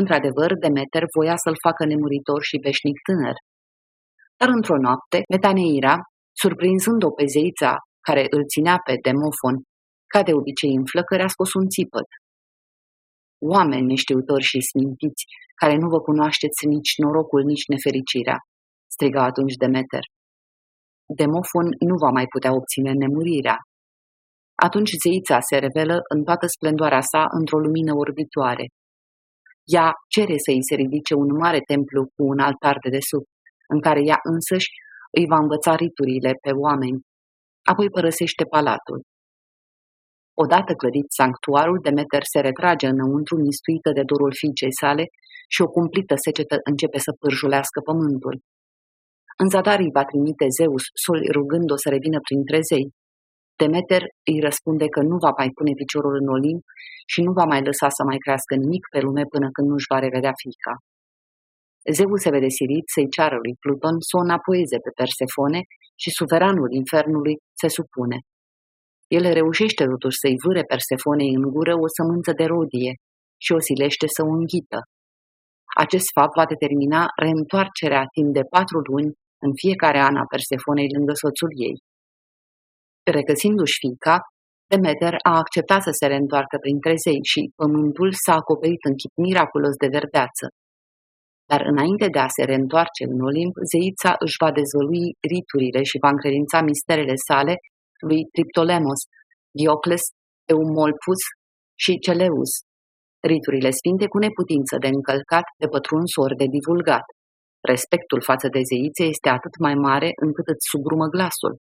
Într-adevăr, Demeter voia să-l facă nemuritor și veșnic tânăr. Dar într-o noapte, Metaneira, surprinzând-o pe zeița care îl ținea pe Demofon, ca de obicei în flăcări, a scos un țipăt. Oameni neștiutori și smintiți, care nu vă cunoașteți nici norocul, nici nefericirea, striga atunci Demeter. Demofon nu va mai putea obține nemurirea. Atunci zeița se revelă în toată splendoarea sa într-o lumină orbitoare. Ea cere să îi se ridice un mare templu cu un altar de desubt, în care ea însăși îi va învăța riturile pe oameni. Apoi părăsește palatul. Odată clădit sanctuarul, Demeter se retrage înăuntru mistuită de dorul fiicei sale și o cumplită secetă începe să pârjulească pământul. În zadar îi va trimite Zeus sol rugând-o să revină printre zei. Demeter îi răspunde că nu va mai pune piciorul în Olimp și nu va mai lăsa să mai crească nimic pe lume până când nu-și va revedea fica. Zeus se vede silit să-i ceară lui Pluton să o înapoieze pe Persefone și suveranul infernului se supune. El reușește totuși să-i vâre Persefonei în gură o sămânță de rodie și o silește să o înghită. Acest fapt va determina reîntoarcerea timp de patru luni în fiecare an a Persefonei lângă soțul ei. Regăsindu-și fiica, Demeter a acceptat să se reîntoarcă printre zei și pământul s-a acoperit în chip miraculos de verdeață. Dar înainte de a se reîntoarce în Olimp, zeița își va dezvălui riturile și va încredința misterele sale lui Triptolemos, Diocles, Eumolpus și Celeus, riturile sfinte cu neputință de încălcat, de pătruns ori de divulgat. Respectul față de zeițe este atât mai mare încât îți sugrumă glasul.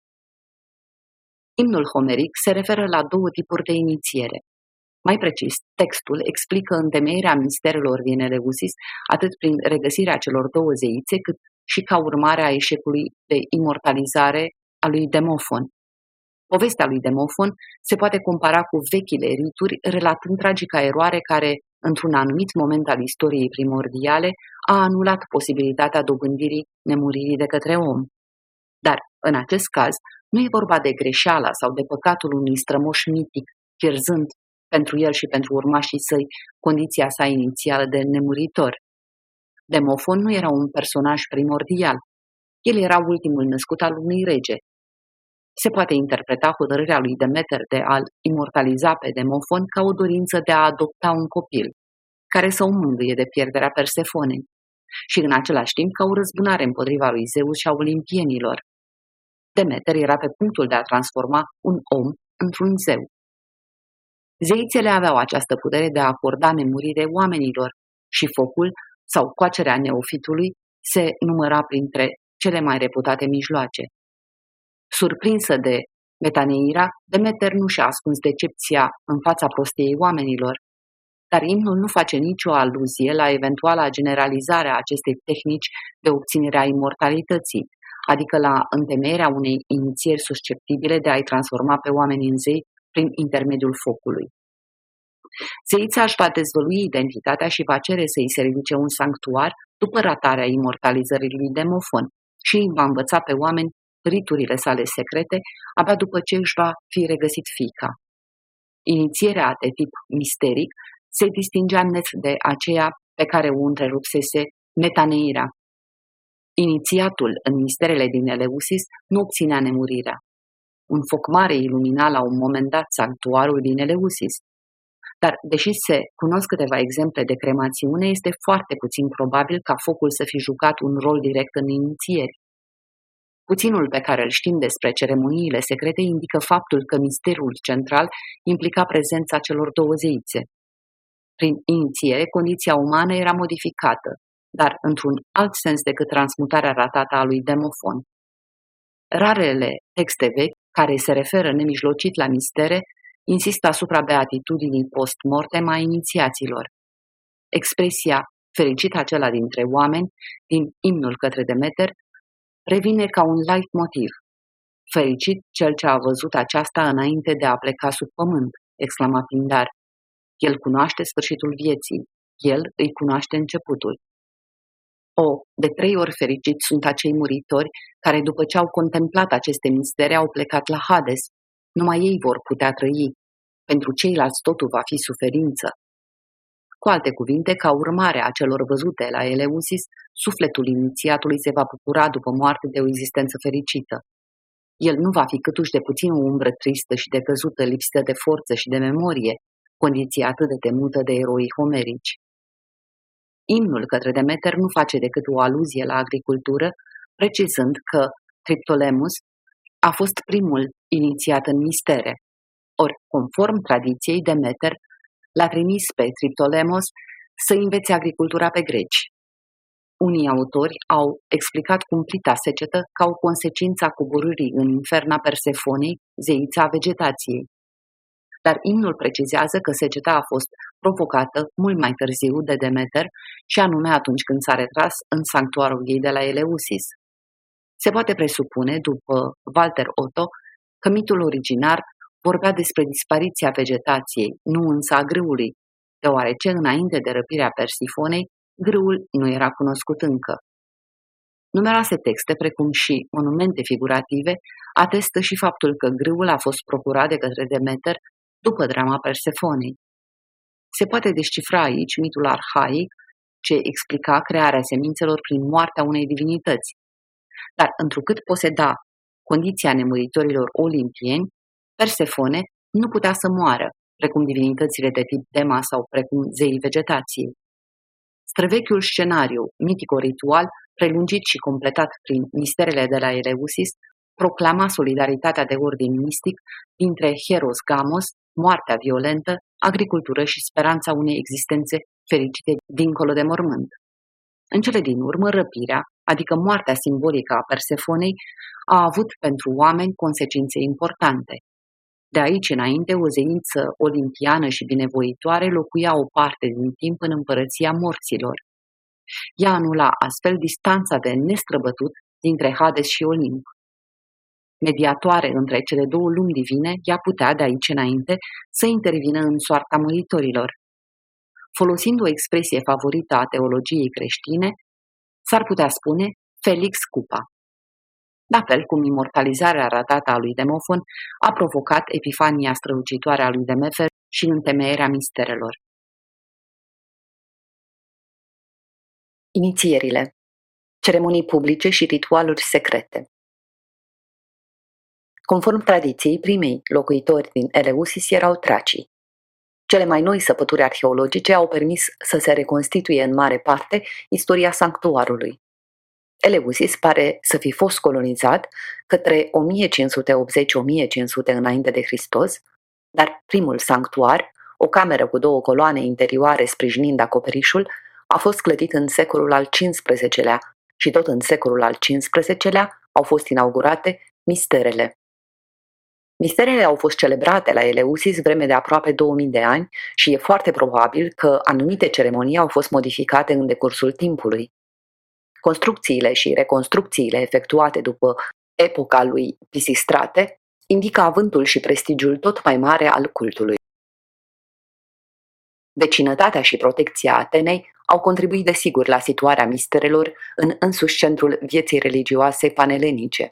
Imnul homeric se referă la două tipuri de inițiere. Mai precis, textul explică întemeierea misterelor din Eleusis atât prin regăsirea celor două zeițe, cât și ca urmare a eșecului de imortalizare a lui Demofon. Povestea lui Demofon se poate compara cu vechile rituri, relatând tragica eroare care, într-un anumit moment al istoriei primordiale, a anulat posibilitatea dobândirii nemuririi de către om. Dar, în acest caz, nu e vorba de greșeala sau de păcatul unui strămoș mitic, pierzând pentru el și pentru urmașii săi condiția sa inițială de nemuritor. Demofon nu era un personaj primordial. El era ultimul născut al unui rege. Se poate interpreta hotărârea lui Demeter de a-l imortaliza pe Demofon ca o dorință de a adopta un copil, care să o mângâie de pierderea Persefonei, și în același timp ca o răzbunare împotriva lui Zeus și a olimpienilor. Demeter era pe punctul de a transforma un om într-un zeu. Zeițele aveau această putere de a acorda nemurire oamenilor și focul sau coacerea neofitului se număra printre cele mai reputate mijloace. Surprinsă de Metaneira, Demeter nu și-a ascuns decepția în fața prostiei oamenilor, dar imnul nu face nicio aluzie la eventuala generalizare a acestei tehnici de obținere a imortalității, adică la întemeierea unei inițieri susceptibile de a-i transforma pe oameni în zei prin intermediul focului. Zeița își va dezvălui identitatea și va cere să-i se ridice un sanctuar după ratarea imortalizării lui Demofon și îi va învăța pe oameni riturile sale secrete abia după ce își va fi regăsit fica. Inițierea de tip misteric se distingea net de aceea pe care o întrerupsese Metaneira. Inițiatul în misterele din Eleusis nu obținea nemurirea. Un foc mare ilumina la un moment dat sanctuarul din Eleusis. Dar, deși se cunosc câteva exemple de cremațiune, este foarte puțin probabil ca focul să fi jucat un rol direct în inițieri. Puținul pe care îl știm despre ceremoniile secrete indică faptul că misterul central implica prezența celor două zeițe. Prin inițiere, condiția umană era modificată, dar într-un alt sens decât transmutarea ratată a lui Demofon. Rarele texte vechi, care se referă nemijlocit la mistere, insistă asupra beatitudinii post-mortem a inițiaților. Expresia fericit acela dintre oameni, din imnul către Demeter, revine ca un light motiv. Fericit cel ce a văzut aceasta înainte de a pleca sub pământ, exclama Pindar. El cunoaște sfârșitul vieții, el îi cunoaște începutul. O, de trei ori fericiți sunt acei muritori care, după ce au contemplat aceste mistere, au plecat la Hades. Numai ei vor putea trăi. Pentru ceilalți totul va fi suferință. Cu alte cuvinte, ca urmare a celor văzute la Eleusis, sufletul inițiatului se va bucura după moarte de o existență fericită. El nu va fi câtuși de puțin o umbră tristă și decăzută, lipsită de forță și de memorie, condiție atât de temută de eroii homerici. Imnul către Demeter nu face decât o aluzie la agricultură, precizând că Triptolemus a fost primul inițiat în mistere. Ori, conform tradiției, Demeter l-a trimis pe Triptolemos să învețe agricultura pe greci. Unii autori au explicat cumplita secetă ca o consecință a coborârii în inferna Persefonei, zeița vegetației. Dar imnul precizează că seceta a fost provocată mult mai târziu de Demeter și anume atunci când s-a retras în sanctuarul ei de la Eleusis. Se poate presupune, după Walter Otto, că mitul originar vorbea despre dispariția vegetației, nu însă a grâului, deoarece înainte de răpirea Persifonei, grâul nu era cunoscut încă. Numeroase texte, precum și monumente figurative, atestă și faptul că grâul a fost procurat de către Demeter după drama Persefonei. Se poate descifra aici mitul arhaic ce explica crearea semințelor prin moartea unei divinități. Dar întrucât poseda condiția nemuritorilor olimpieni, Persefone nu putea să moară, precum divinitățile de tip Dema sau precum zeii vegetației. Străvechiul scenariu mitico-ritual, prelungit și completat prin misterele de la Eleusis, proclama solidaritatea de ordin mistic dintre Heros Gamos, moartea violentă, agricultură și speranța unei existențe fericite dincolo de mormânt. În cele din urmă, răpirea, adică moartea simbolică a Persefonei, a avut pentru oameni consecințe importante. De aici înainte, o zeiță olimpiană și binevoitoare locuia o parte din timp în împărăția morților. Ea anula astfel distanța de nestrăbătut dintre Hades și Olimp. Mediatoare între cele două lumi divine, ea putea de aici înainte să intervină în soarta muritorilor. Folosind o expresie favorită a teologiei creștine, s-ar putea spune Felix Cupa la fel cum imortalizarea ratată a lui Demofon a provocat epifania strălucitoare a lui Demefer și întemeierea misterelor. Inițierile Ceremonii publice și ritualuri secrete Conform tradiției, primei locuitori din Eleusis erau tracii. Cele mai noi săpături arheologice au permis să se reconstituie în mare parte istoria sanctuarului. Eleusis pare să fi fost colonizat către 1580-1500 înainte de Hristos, dar primul sanctuar, o cameră cu două coloane interioare sprijinind acoperișul, a fost clădit în secolul al XV-lea și tot în secolul al XV-lea au fost inaugurate misterele. Misterele au fost celebrate la Eleusis vreme de aproape 2000 de ani și e foarte probabil că anumite ceremonii au fost modificate în decursul timpului. Construcțiile și reconstrucțiile efectuate după epoca lui Pisistrate indică avântul și prestigiul tot mai mare al cultului. Vecinătatea și protecția Atenei au contribuit desigur la situarea misterelor în însuși centrul vieții religioase panelenice.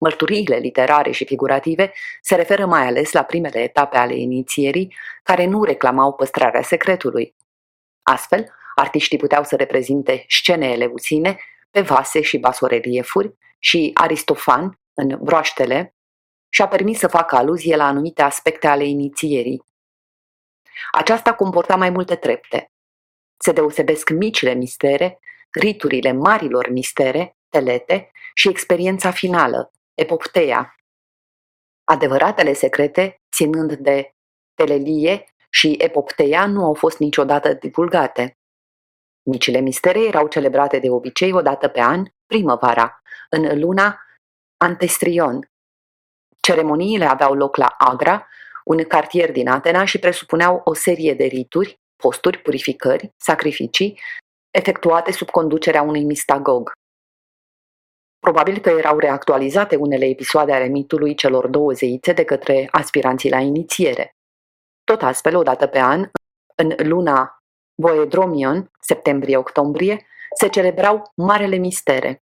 Mărturiile literare și figurative se referă mai ales la primele etape ale inițierii, care nu reclamau păstrarea secretului. Astfel, artiștii puteau să reprezinte scene eleusine pe vase și basoreliefuri și Aristofan, în broaștele, și-a permis să facă aluzie la anumite aspecte ale inițierii. Aceasta comporta mai multe trepte. Se deosebesc micile mistere, riturile marilor mistere, telete și experiența finală, epopteia. Adevăratele secrete, ținând de telelie și epopteia, nu au fost niciodată divulgate. Micile mistere erau celebrate de obicei o dată pe an, primăvara, în luna Antestrion. Ceremoniile aveau loc la Agra, un cartier din Atena și presupuneau o serie de rituri, posturi, purificări, sacrificii, efectuate sub conducerea unui mistagog. Probabil că erau reactualizate unele episoade ale mitului celor două zeițe de către aspiranții la inițiere. Tot astfel, o dată pe an, în luna Voedromion, septembrie-octombrie, se celebrau Marele Mistere.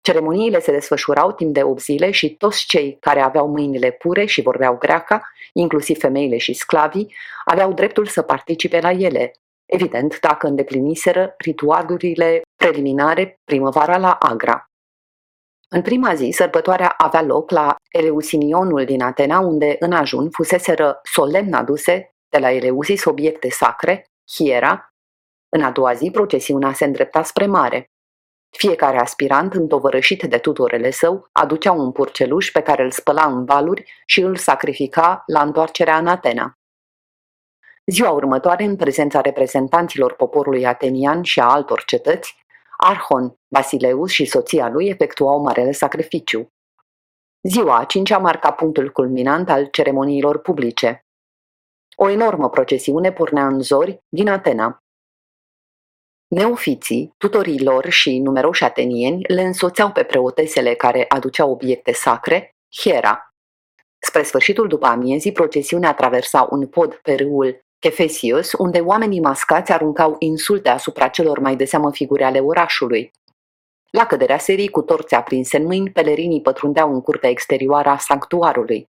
Ceremoniile se desfășurau timp de 8 zile și toți cei care aveau mâinile pure și vorbeau greaca, inclusiv femeile și sclavii, aveau dreptul să participe la ele, evident dacă îndepliniseră ritualurile preliminare primăvara la Agra. În prima zi, sărbătoarea avea loc la Eleusinionul din Atena, unde în ajun fuseseră solemn aduse de la Eleusis obiecte sacre, hiera. În a doua zi, procesiunea se îndrepta spre mare. Fiecare aspirant, întovărășit de tutorele său, aducea un purceluș pe care îl spăla în valuri și îl sacrifica la întoarcerea în Atena. Ziua următoare, în prezența reprezentanților poporului atenian și a altor cetăți, Arhon, Basileus și soția lui efectuau marele sacrificiu. Ziua a cincea marca punctul culminant al ceremoniilor publice. O enormă procesiune pornea în zori din Atena. Neofiții, tutorii lor și numeroși atenieni le însoțeau pe preotesele care aduceau obiecte sacre, Hiera. Spre sfârșitul după amiezii, procesiunea traversa un pod pe râul Chefesius, unde oamenii mascați aruncau insulte asupra celor mai de seamă figuri ale orașului. La căderea serii, cu torțe aprinse în mâini, pelerinii pătrundeau în curtea exterioară a sanctuarului.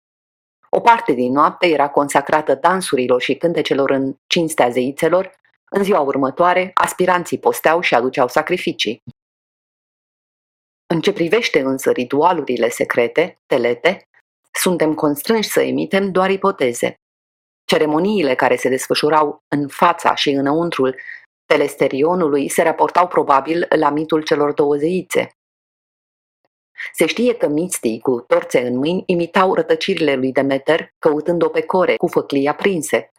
O parte din noapte era consacrată dansurilor și cântecelor în cinstea zeițelor, în ziua următoare, aspiranții posteau și aduceau sacrificii. În ce privește însă ritualurile secrete, telete, suntem constrânși să emitem doar ipoteze. Ceremoniile care se desfășurau în fața și înăuntrul telesterionului se raportau probabil la mitul celor două zeițe. Se știe că mistii cu torțe în mâini imitau rătăcirile lui Demeter căutând-o pe core cu făclii aprinse.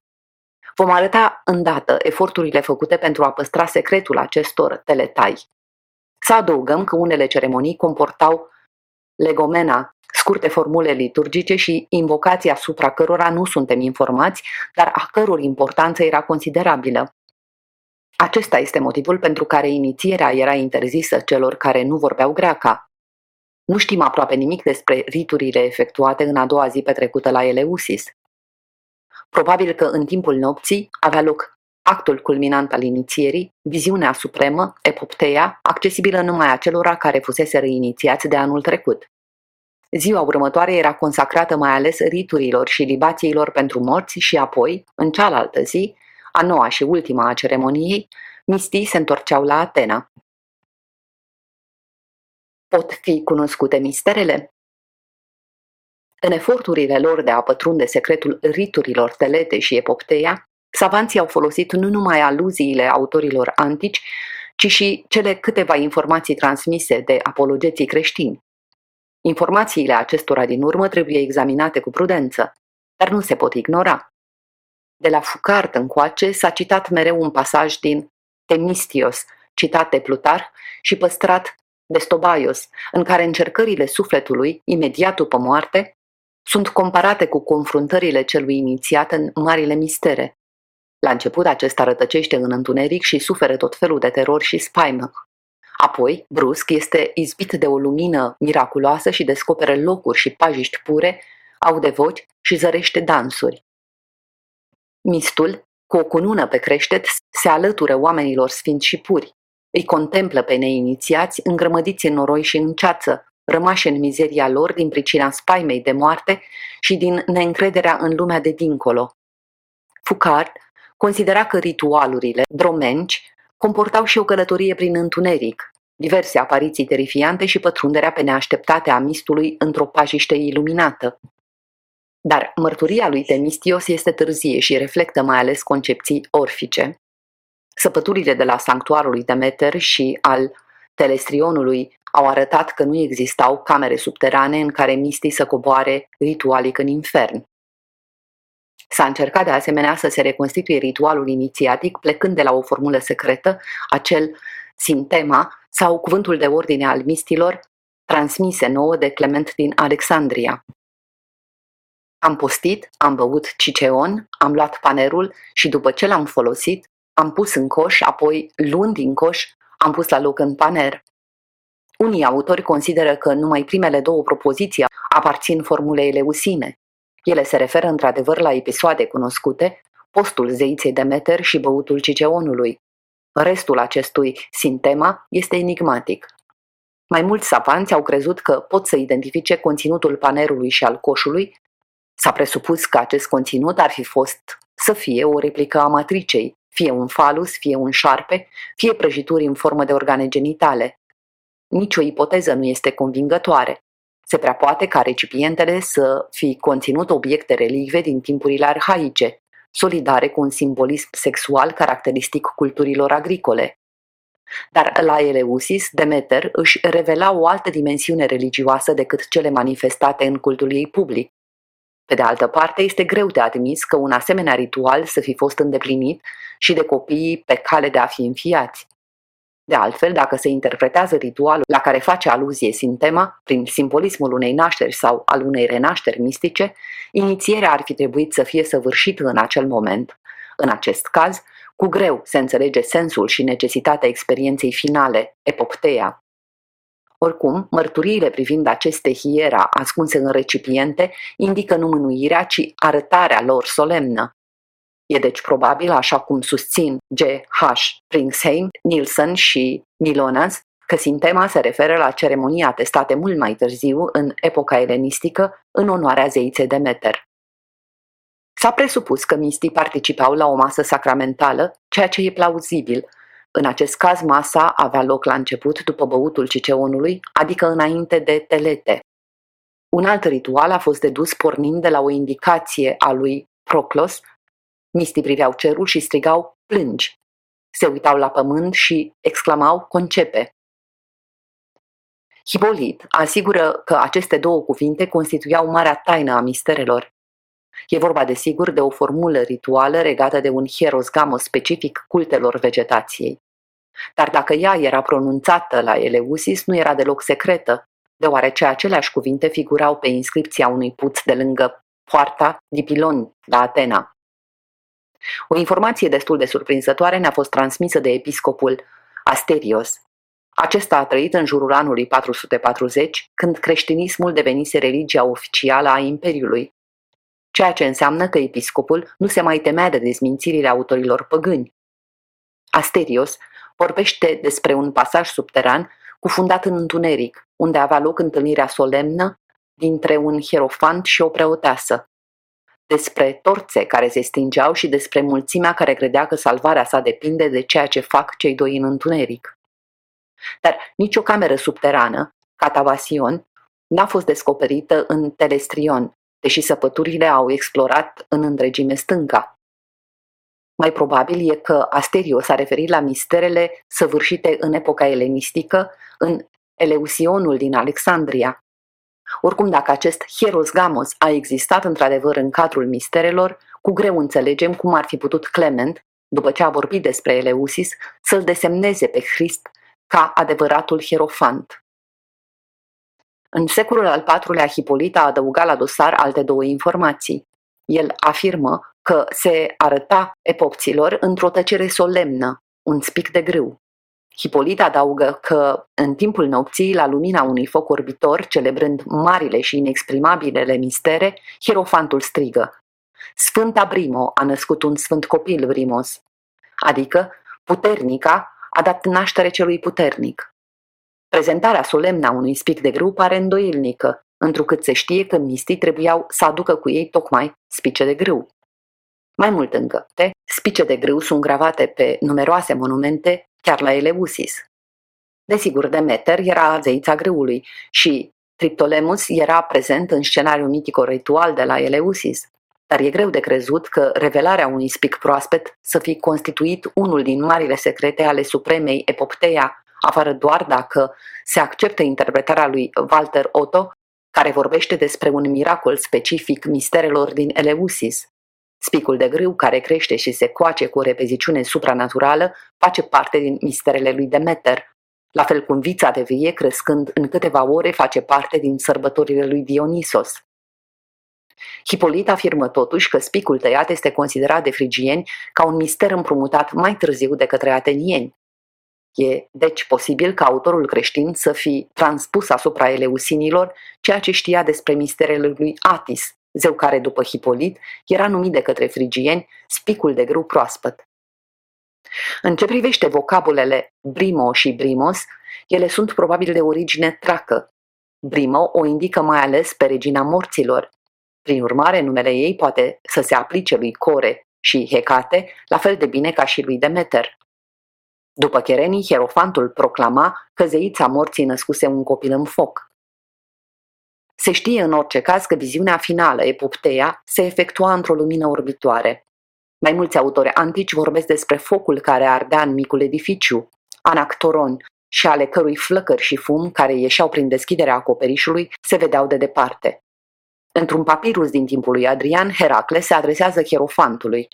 Vom arăta îndată eforturile făcute pentru a păstra secretul acestor teletai. Să adăugăm că unele ceremonii comportau legomena scurte formule liturgice și invocații asupra cărora nu suntem informați, dar a căror importanță era considerabilă. Acesta este motivul pentru care inițierea era interzisă celor care nu vorbeau greaca. Nu știm aproape nimic despre riturile efectuate în a doua zi petrecută la Eleusis. Probabil că în timpul nopții avea loc actul culminant al inițierii, viziunea supremă, epopteia, accesibilă numai acelora care fusese inițiați de anul trecut. Ziua următoare era consacrată mai ales riturilor și libațiilor pentru morți și apoi, în cealaltă zi, a noua și ultima a ceremoniei, mistii se întorceau la Atena. Pot fi cunoscute misterele? În eforturile lor de a pătrunde secretul riturilor telete și epopteia, savanții au folosit nu numai aluziile autorilor antici, ci și cele câteva informații transmise de apologeții creștini. Informațiile acestora din urmă trebuie examinate cu prudență, dar nu se pot ignora. De la Foucart încoace s-a citat mereu un pasaj din Temistios, citat de Plutar și păstrat de Stobaios, în care încercările sufletului, imediat după moarte, sunt comparate cu confruntările celui inițiat în marile mistere. La început acesta rătăcește în întuneric și suferă tot felul de terori și spaimă. Apoi, brusc, este izbit de o lumină miraculoasă și descoperă locuri și pajiști pure, aude voci și zărește dansuri. Mistul, cu o cunună pe creștet, se alătură oamenilor sfinți și puri. Îi contemplă pe neinițiați îngrămădiți în noroi și în ceață, rămași în mizeria lor din pricina spaimei de moarte și din neîncrederea în lumea de dincolo. Foucault considera că ritualurile dromenci comportau și o călătorie prin întuneric, diverse apariții terifiante și pătrunderea pe neașteptate a mistului într-o pajiște iluminată. Dar mărturia lui Temistios este târzie și reflectă mai ales concepții orfice. Săpăturile de la sanctuarul lui Demeter și al Telestrionului au arătat că nu existau camere subterane în care mistii să coboare ritualic în infern. S-a încercat de asemenea să se reconstituie ritualul inițiatic plecând de la o formulă secretă, acel sintema sau cuvântul de ordine al mistilor transmise nouă de Clement din Alexandria. Am postit, am băut ciceon, am luat panerul și după ce l-am folosit, am pus în coș, apoi, luând din coș, am pus la loc în paner. Unii autori consideră că numai primele două propoziții aparțin formulei eleusine. Ele se referă într-adevăr la episoade cunoscute, postul zeiței Demeter și băutul Ciceonului. Restul acestui sintema este enigmatic. Mai mulți savanți au crezut că pot să identifice conținutul panerului și al coșului. S-a presupus că acest conținut ar fi fost să fie o replică a matricei, fie un falus, fie un șarpe, fie prăjituri în formă de organe genitale. Nici o ipoteză nu este convingătoare. Se prea poate ca recipientele să fi conținut obiecte relicve din timpurile arhaice, solidare cu un simbolism sexual caracteristic culturilor agricole. Dar la Eleusis, Demeter își revela o altă dimensiune religioasă decât cele manifestate în cultul ei public. Pe de altă parte, este greu de admis că un asemenea ritual să fi fost îndeplinit și de copiii pe cale de a fi înfiați. De altfel, dacă se interpretează ritualul la care face aluzie Sintema, prin simbolismul unei nașteri sau al unei renașteri mistice, inițierea ar fi trebuit să fie săvârșită în acel moment. În acest caz, cu greu se înțelege sensul și necesitatea experienței finale, epopteia. Oricum, mărturiile privind aceste hiera ascunse în recipiente indică nu mânuirea, ci arătarea lor solemnă. E deci probabil, așa cum susțin G. H. Pringsheim, Nielsen și Milonas, că sintema se referă la ceremonii atestate mult mai târziu, în epoca elenistică, în onoarea zeiței Demeter. S-a presupus că mistii participau la o masă sacramentală, ceea ce e plauzibil. În acest caz, masa avea loc la început după băutul ciceonului, adică înainte de telete. Un alt ritual a fost dedus pornind de la o indicație a lui Proclos, Mistii priveau cerul și strigau plângi. Se uitau la pământ și exclamau concepe. Hipolit asigură că aceste două cuvinte constituiau marea taină a misterelor. E vorba, desigur, de o formulă rituală regată de un hierosgamos specific cultelor vegetației. Dar dacă ea era pronunțată la Eleusis, nu era deloc secretă, deoarece aceleași cuvinte figurau pe inscripția unui puț de lângă poarta Dipilon la Atena. O informație destul de surprinzătoare ne-a fost transmisă de episcopul Asterios. Acesta a trăit în jurul anului 440, când creștinismul devenise religia oficială a Imperiului, ceea ce înseamnă că episcopul nu se mai temea de dezmințirile autorilor păgâni. Asterios vorbește despre un pasaj subteran cufundat în întuneric, unde avea loc întâlnirea solemnă dintre un hierofant și o preoteasă despre torțe care se stingeau și despre mulțimea care credea că salvarea sa depinde de ceea ce fac cei doi în întuneric. Dar nicio cameră subterană, Catavasion, n-a fost descoperită în Telestrion, deși săpăturile au explorat în întregime stânca. Mai probabil e că Asterio s-a referit la misterele săvârșite în epoca elenistică în Eleusionul din Alexandria, oricum, dacă acest Hieros Gamos a existat într-adevăr în cadrul misterelor, cu greu înțelegem cum ar fi putut Clement, după ce a vorbit despre Eleusis, să-l desemneze pe Hrist ca adevăratul hierofant. În secolul al IV-lea, Hipolit a adăugat la dosar alte două informații. El afirmă că se arăta epopților într-o tăcere solemnă, un spic de grâu. Hipolit adaugă că, în timpul nopții, la lumina unui foc orbitor, celebrând marile și inexprimabilele mistere, hierofantul strigă Sfânta Brimo a născut un sfânt copil Brimos, adică puternica a dat naștere celui puternic. Prezentarea solemnă a unui spic de grâu pare îndoielnică, întrucât se știe că mistii trebuiau să aducă cu ei tocmai spice de grâu. Mai mult încă, te, spice de grâu sunt gravate pe numeroase monumente, chiar la Eleusis. Desigur, Demeter era zeița grâului și Triptolemus era prezent în scenariul mitico-ritual de la Eleusis, dar e greu de crezut că revelarea unui spic proaspet să fi constituit unul din marile secrete ale supremei epopteia, afară doar dacă se acceptă interpretarea lui Walter Otto, care vorbește despre un miracol specific misterelor din Eleusis. Spicul de grâu care crește și se coace cu o repeziciune supranaturală face parte din misterele lui Demeter, la fel cum vița de vie, crescând în câteva ore, face parte din sărbătorile lui Dionisos. Hipolit afirmă totuși că spicul tăiat este considerat de frigieni ca un mister împrumutat mai târziu de către atenieni. E deci posibil ca autorul creștin să fi transpus asupra eleusinilor ceea ce știa despre misterele lui Atis, zeu care după Hipolit era numit de către frigieni spicul de grâu proaspăt. În ce privește vocabulele brimo și brimos, ele sunt probabil de origine tracă. Brimo o indică mai ales pe regina morților. Prin urmare, numele ei poate să se aplice lui Core și Hecate, la fel de bine ca și lui Demeter. După Cherenii, Hierofantul proclama că zeița morții născuse un copil în foc. Se știe în orice caz că viziunea finală, epopteia, se efectua într-o lumină orbitoare. Mai mulți autori antici vorbesc despre focul care ardea în micul edificiu, anactoron, și ale cărui flăcări și fum care ieșeau prin deschiderea acoperișului se vedeau de departe. Într-un papirus din timpul lui Adrian, Heracle se adresează hierofantului.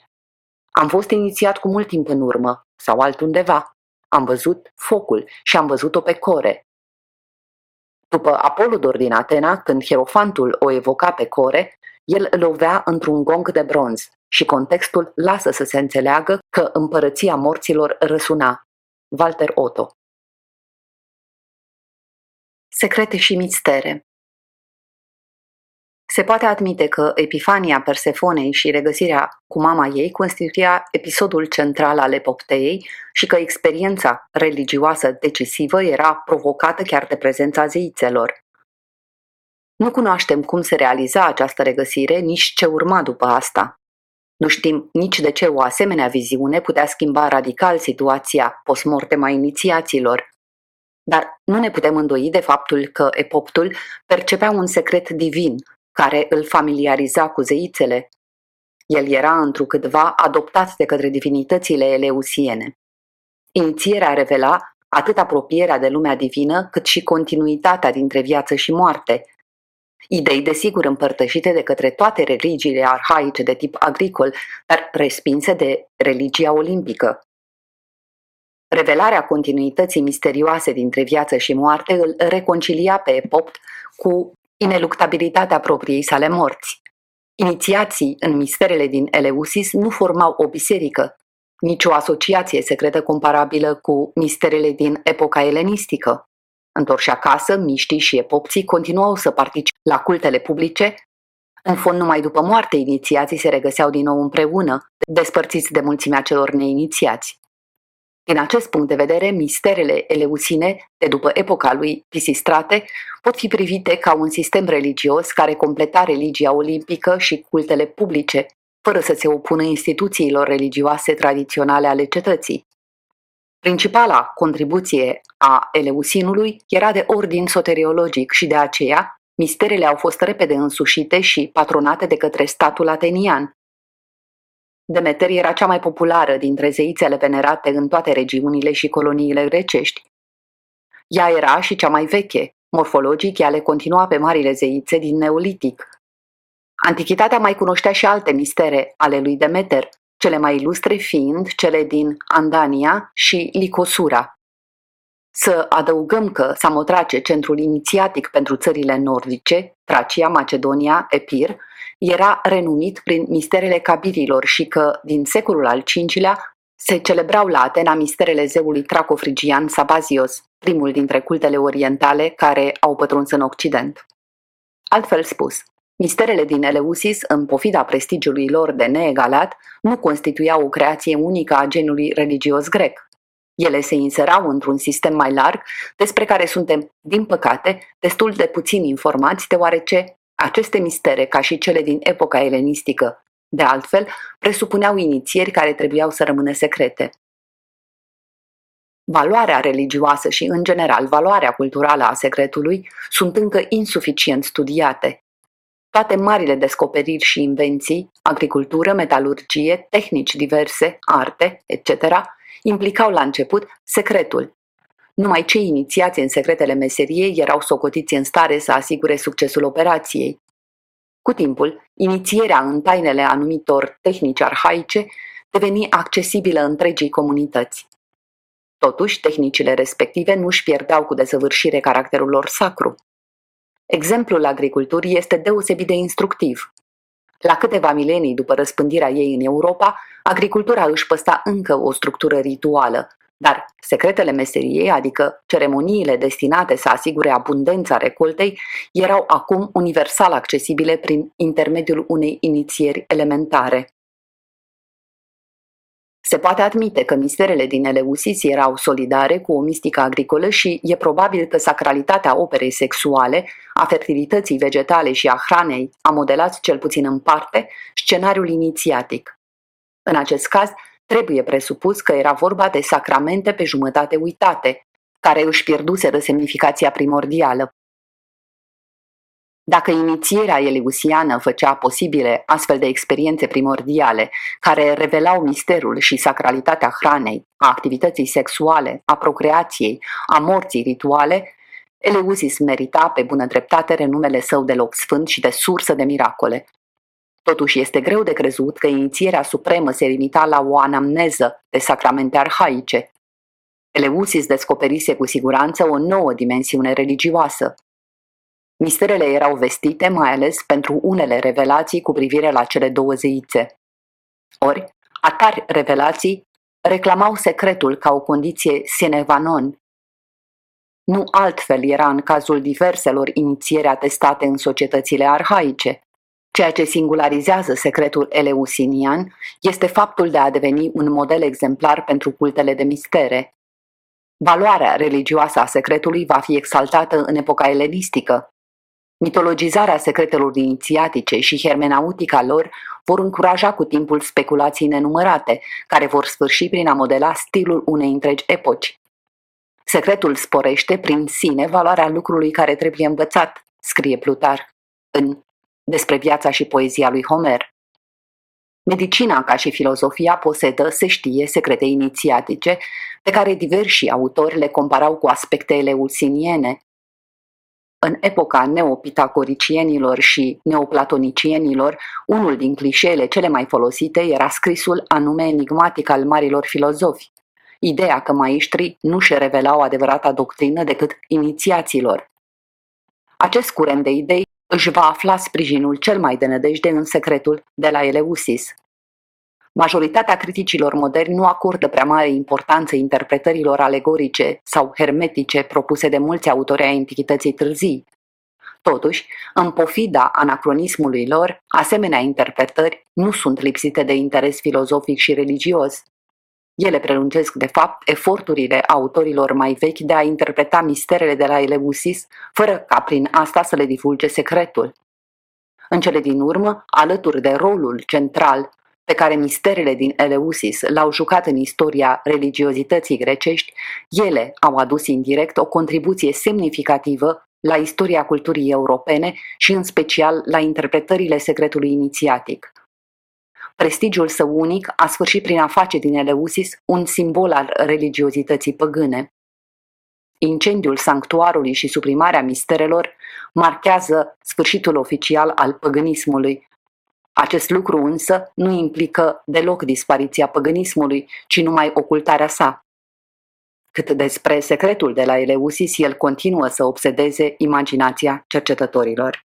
Am fost inițiat cu mult timp în urmă, sau altundeva. Am văzut focul și am văzut-o pe core. După Apolodor din Atena, când hierofantul o evoca pe core, el lovea într-un gong de bronz și contextul lasă să se înțeleagă că împărăția morților răsuna. Walter Otto Secrete și mistere se poate admite că Epifania Persefonei și regăsirea cu mama ei constituia episodul central al epopteei și că experiența religioasă decisivă era provocată chiar de prezența zeițelor. Nu cunoaștem cum se realiza această regăsire, nici ce urma după asta. Nu știm nici de ce o asemenea viziune putea schimba radical situația postmortem a inițiaților. Dar nu ne putem îndoi de faptul că epoptul percepea un secret divin care îl familiariza cu zeițele. El era întrucâtva adoptat de către divinitățile eleusiene. Inițierea revela atât apropierea de lumea divină, cât și continuitatea dintre viață și moarte, idei desigur împărtășite de către toate religiile arhaice de tip agricol, dar respinse de religia olimpică. Revelarea continuității misterioase dintre viață și moarte îl reconcilia pe Epopt cu ineluctabilitatea propriei sale morți. Inițiații în misterele din Eleusis nu formau o biserică, nici o asociație secretă comparabilă cu misterele din epoca elenistică. Întorși acasă, miștii și epopții continuau să participe la cultele publice. În fond, numai după moarte, inițiații se regăseau din nou împreună, despărțiți de mulțimea celor neinițiați. Din acest punct de vedere, misterele eleusine de după epoca lui Pisistrate pot fi privite ca un sistem religios care completa religia olimpică și cultele publice, fără să se opună instituțiilor religioase tradiționale ale cetății. Principala contribuție a Eleusinului era de ordin soteriologic și de aceea misterele au fost repede însușite și patronate de către statul atenian, Demeter era cea mai populară dintre zeițele venerate în toate regiunile și coloniile grecești. Ea era și cea mai veche, morfologic ea le continua pe marile zeițe din Neolitic. Antichitatea mai cunoștea și alte mistere ale lui Demeter, cele mai ilustre fiind cele din Andania și Licosura. Să adăugăm că Samotrace, centrul inițiatic pentru țările nordice, Tracia, Macedonia, Epir, era renumit prin misterele cabirilor și că, din secolul al V-lea, se celebrau la Atena misterele zeului tracofrigian Sabazios, primul dintre cultele orientale care au pătruns în Occident. Altfel spus, Misterele din Eleusis, în pofida prestigiului lor de neegalat, nu constituiau o creație unică a genului religios grec. Ele se inserau într-un sistem mai larg, despre care suntem, din păcate, destul de puțin informați, deoarece aceste mistere, ca și cele din epoca elenistică, de altfel, presupuneau inițieri care trebuiau să rămână secrete. Valoarea religioasă și, în general, valoarea culturală a secretului sunt încă insuficient studiate. Toate marile descoperiri și invenții, agricultură, metalurgie, tehnici diverse, arte, etc., implicau la început secretul. Numai cei inițiați în secretele meseriei erau socotiți în stare să asigure succesul operației. Cu timpul, inițierea în tainele anumitor tehnici arhaice deveni accesibilă întregii comunități. Totuși, tehnicile respective nu își pierdeau cu desăvârșire caracterul lor sacru. Exemplul agriculturii este deosebit de instructiv. La câteva milenii după răspândirea ei în Europa, agricultura își păsta încă o structură rituală, dar secretele meseriei, adică ceremoniile destinate să asigure abundența recoltei, erau acum universal accesibile prin intermediul unei inițieri elementare. Se poate admite că misterele din Eleusis erau solidare cu o mistică agricolă și e probabil că sacralitatea operei sexuale, a fertilității vegetale și a hranei a modelat cel puțin în parte scenariul inițiatic. În acest caz, trebuie presupus că era vorba de sacramente pe jumătate uitate, care își pierduseră semnificația primordială. Dacă inițierea eleusiană făcea posibile astfel de experiențe primordiale care revelau misterul și sacralitatea hranei, a activității sexuale, a procreației, a morții rituale, Eleusis merita pe bună dreptate renumele său de loc sfânt și de sursă de miracole. Totuși este greu de crezut că inițierea supremă se limita la o anamneză de sacramente arhaice. Eleusis descoperise cu siguranță o nouă dimensiune religioasă, Misterele erau vestite mai ales pentru unele revelații cu privire la cele două zeițe. Ori, atari revelații reclamau secretul ca o condiție sine qua non. Nu altfel era în cazul diverselor inițieri atestate în societățile arhaice. Ceea ce singularizează secretul eleusinian este faptul de a deveni un model exemplar pentru cultele de mistere. Valoarea religioasă a secretului va fi exaltată în epoca elenistică, Mitologizarea secretelor inițiatice și hermenautica lor vor încuraja cu timpul speculații nenumărate, care vor sfârși prin a modela stilul unei întregi epoci. Secretul sporește prin sine valoarea lucrului care trebuie învățat, scrie Plutar în Despre viața și poezia lui Homer. Medicina, ca și filozofia, posedă, se știe, secrete inițiatice, pe care diversi autori le comparau cu aspecte eleusiniene, în epoca neopitagoricienilor și neoplatonicienilor, unul din clișeele cele mai folosite era scrisul anume enigmatic al marilor filozofi, ideea că maestrii nu și revelau adevărata doctrină decât inițiaților. Acest curent de idei își va afla sprijinul cel mai de nădejde în secretul de la Eleusis, Majoritatea criticilor moderni nu acordă prea mare importanță interpretărilor alegorice sau hermetice propuse de mulți autori ai antichității târzii. Totuși, în pofida anacronismului lor, asemenea interpretări nu sunt lipsite de interes filozofic și religios. Ele prelungesc, de fapt, eforturile autorilor mai vechi de a interpreta misterele de la Eleusis, fără ca prin asta să le divulge secretul. În cele din urmă, alături de rolul central pe care misterele din Eleusis l-au jucat în istoria religiozității grecești, ele au adus indirect o contribuție semnificativă la istoria culturii europene și în special la interpretările secretului inițiatic. Prestigiul său unic a sfârșit prin a face din Eleusis un simbol al religiozității păgâne. Incendiul sanctuarului și suprimarea misterelor marchează sfârșitul oficial al păgânismului, acest lucru însă nu implică deloc dispariția păgânismului, ci numai ocultarea sa. Cât despre secretul de la Eleusis, el continuă să obsedeze imaginația cercetătorilor.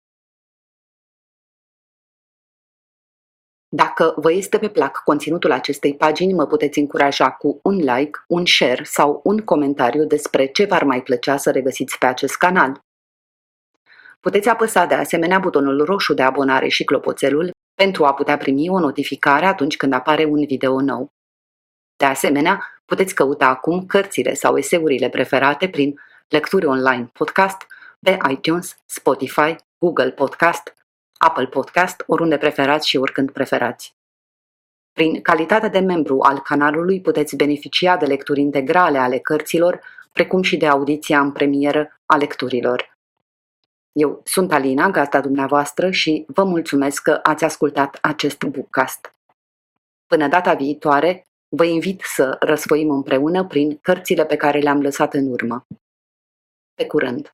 Dacă vă este pe plac conținutul acestei pagini, mă puteți încuraja cu un like, un share sau un comentariu despre ce v-ar mai plăcea să regăsiți pe acest canal. Puteți apăsa de asemenea butonul roșu de abonare și clopoțelul pentru a putea primi o notificare atunci când apare un video nou. De asemenea, puteți căuta acum cărțile sau eseurile preferate prin lecturi online podcast pe iTunes, Spotify, Google Podcast, Apple Podcast, oriunde preferați și oricând preferați. Prin calitatea de membru al canalului puteți beneficia de lecturi integrale ale cărților, precum și de audiția în premieră a lecturilor. Eu sunt Alina, gazda dumneavoastră și vă mulțumesc că ați ascultat acest bookcast. Până data viitoare, vă invit să răsfoim împreună prin cărțile pe care le-am lăsat în urmă. Pe curând!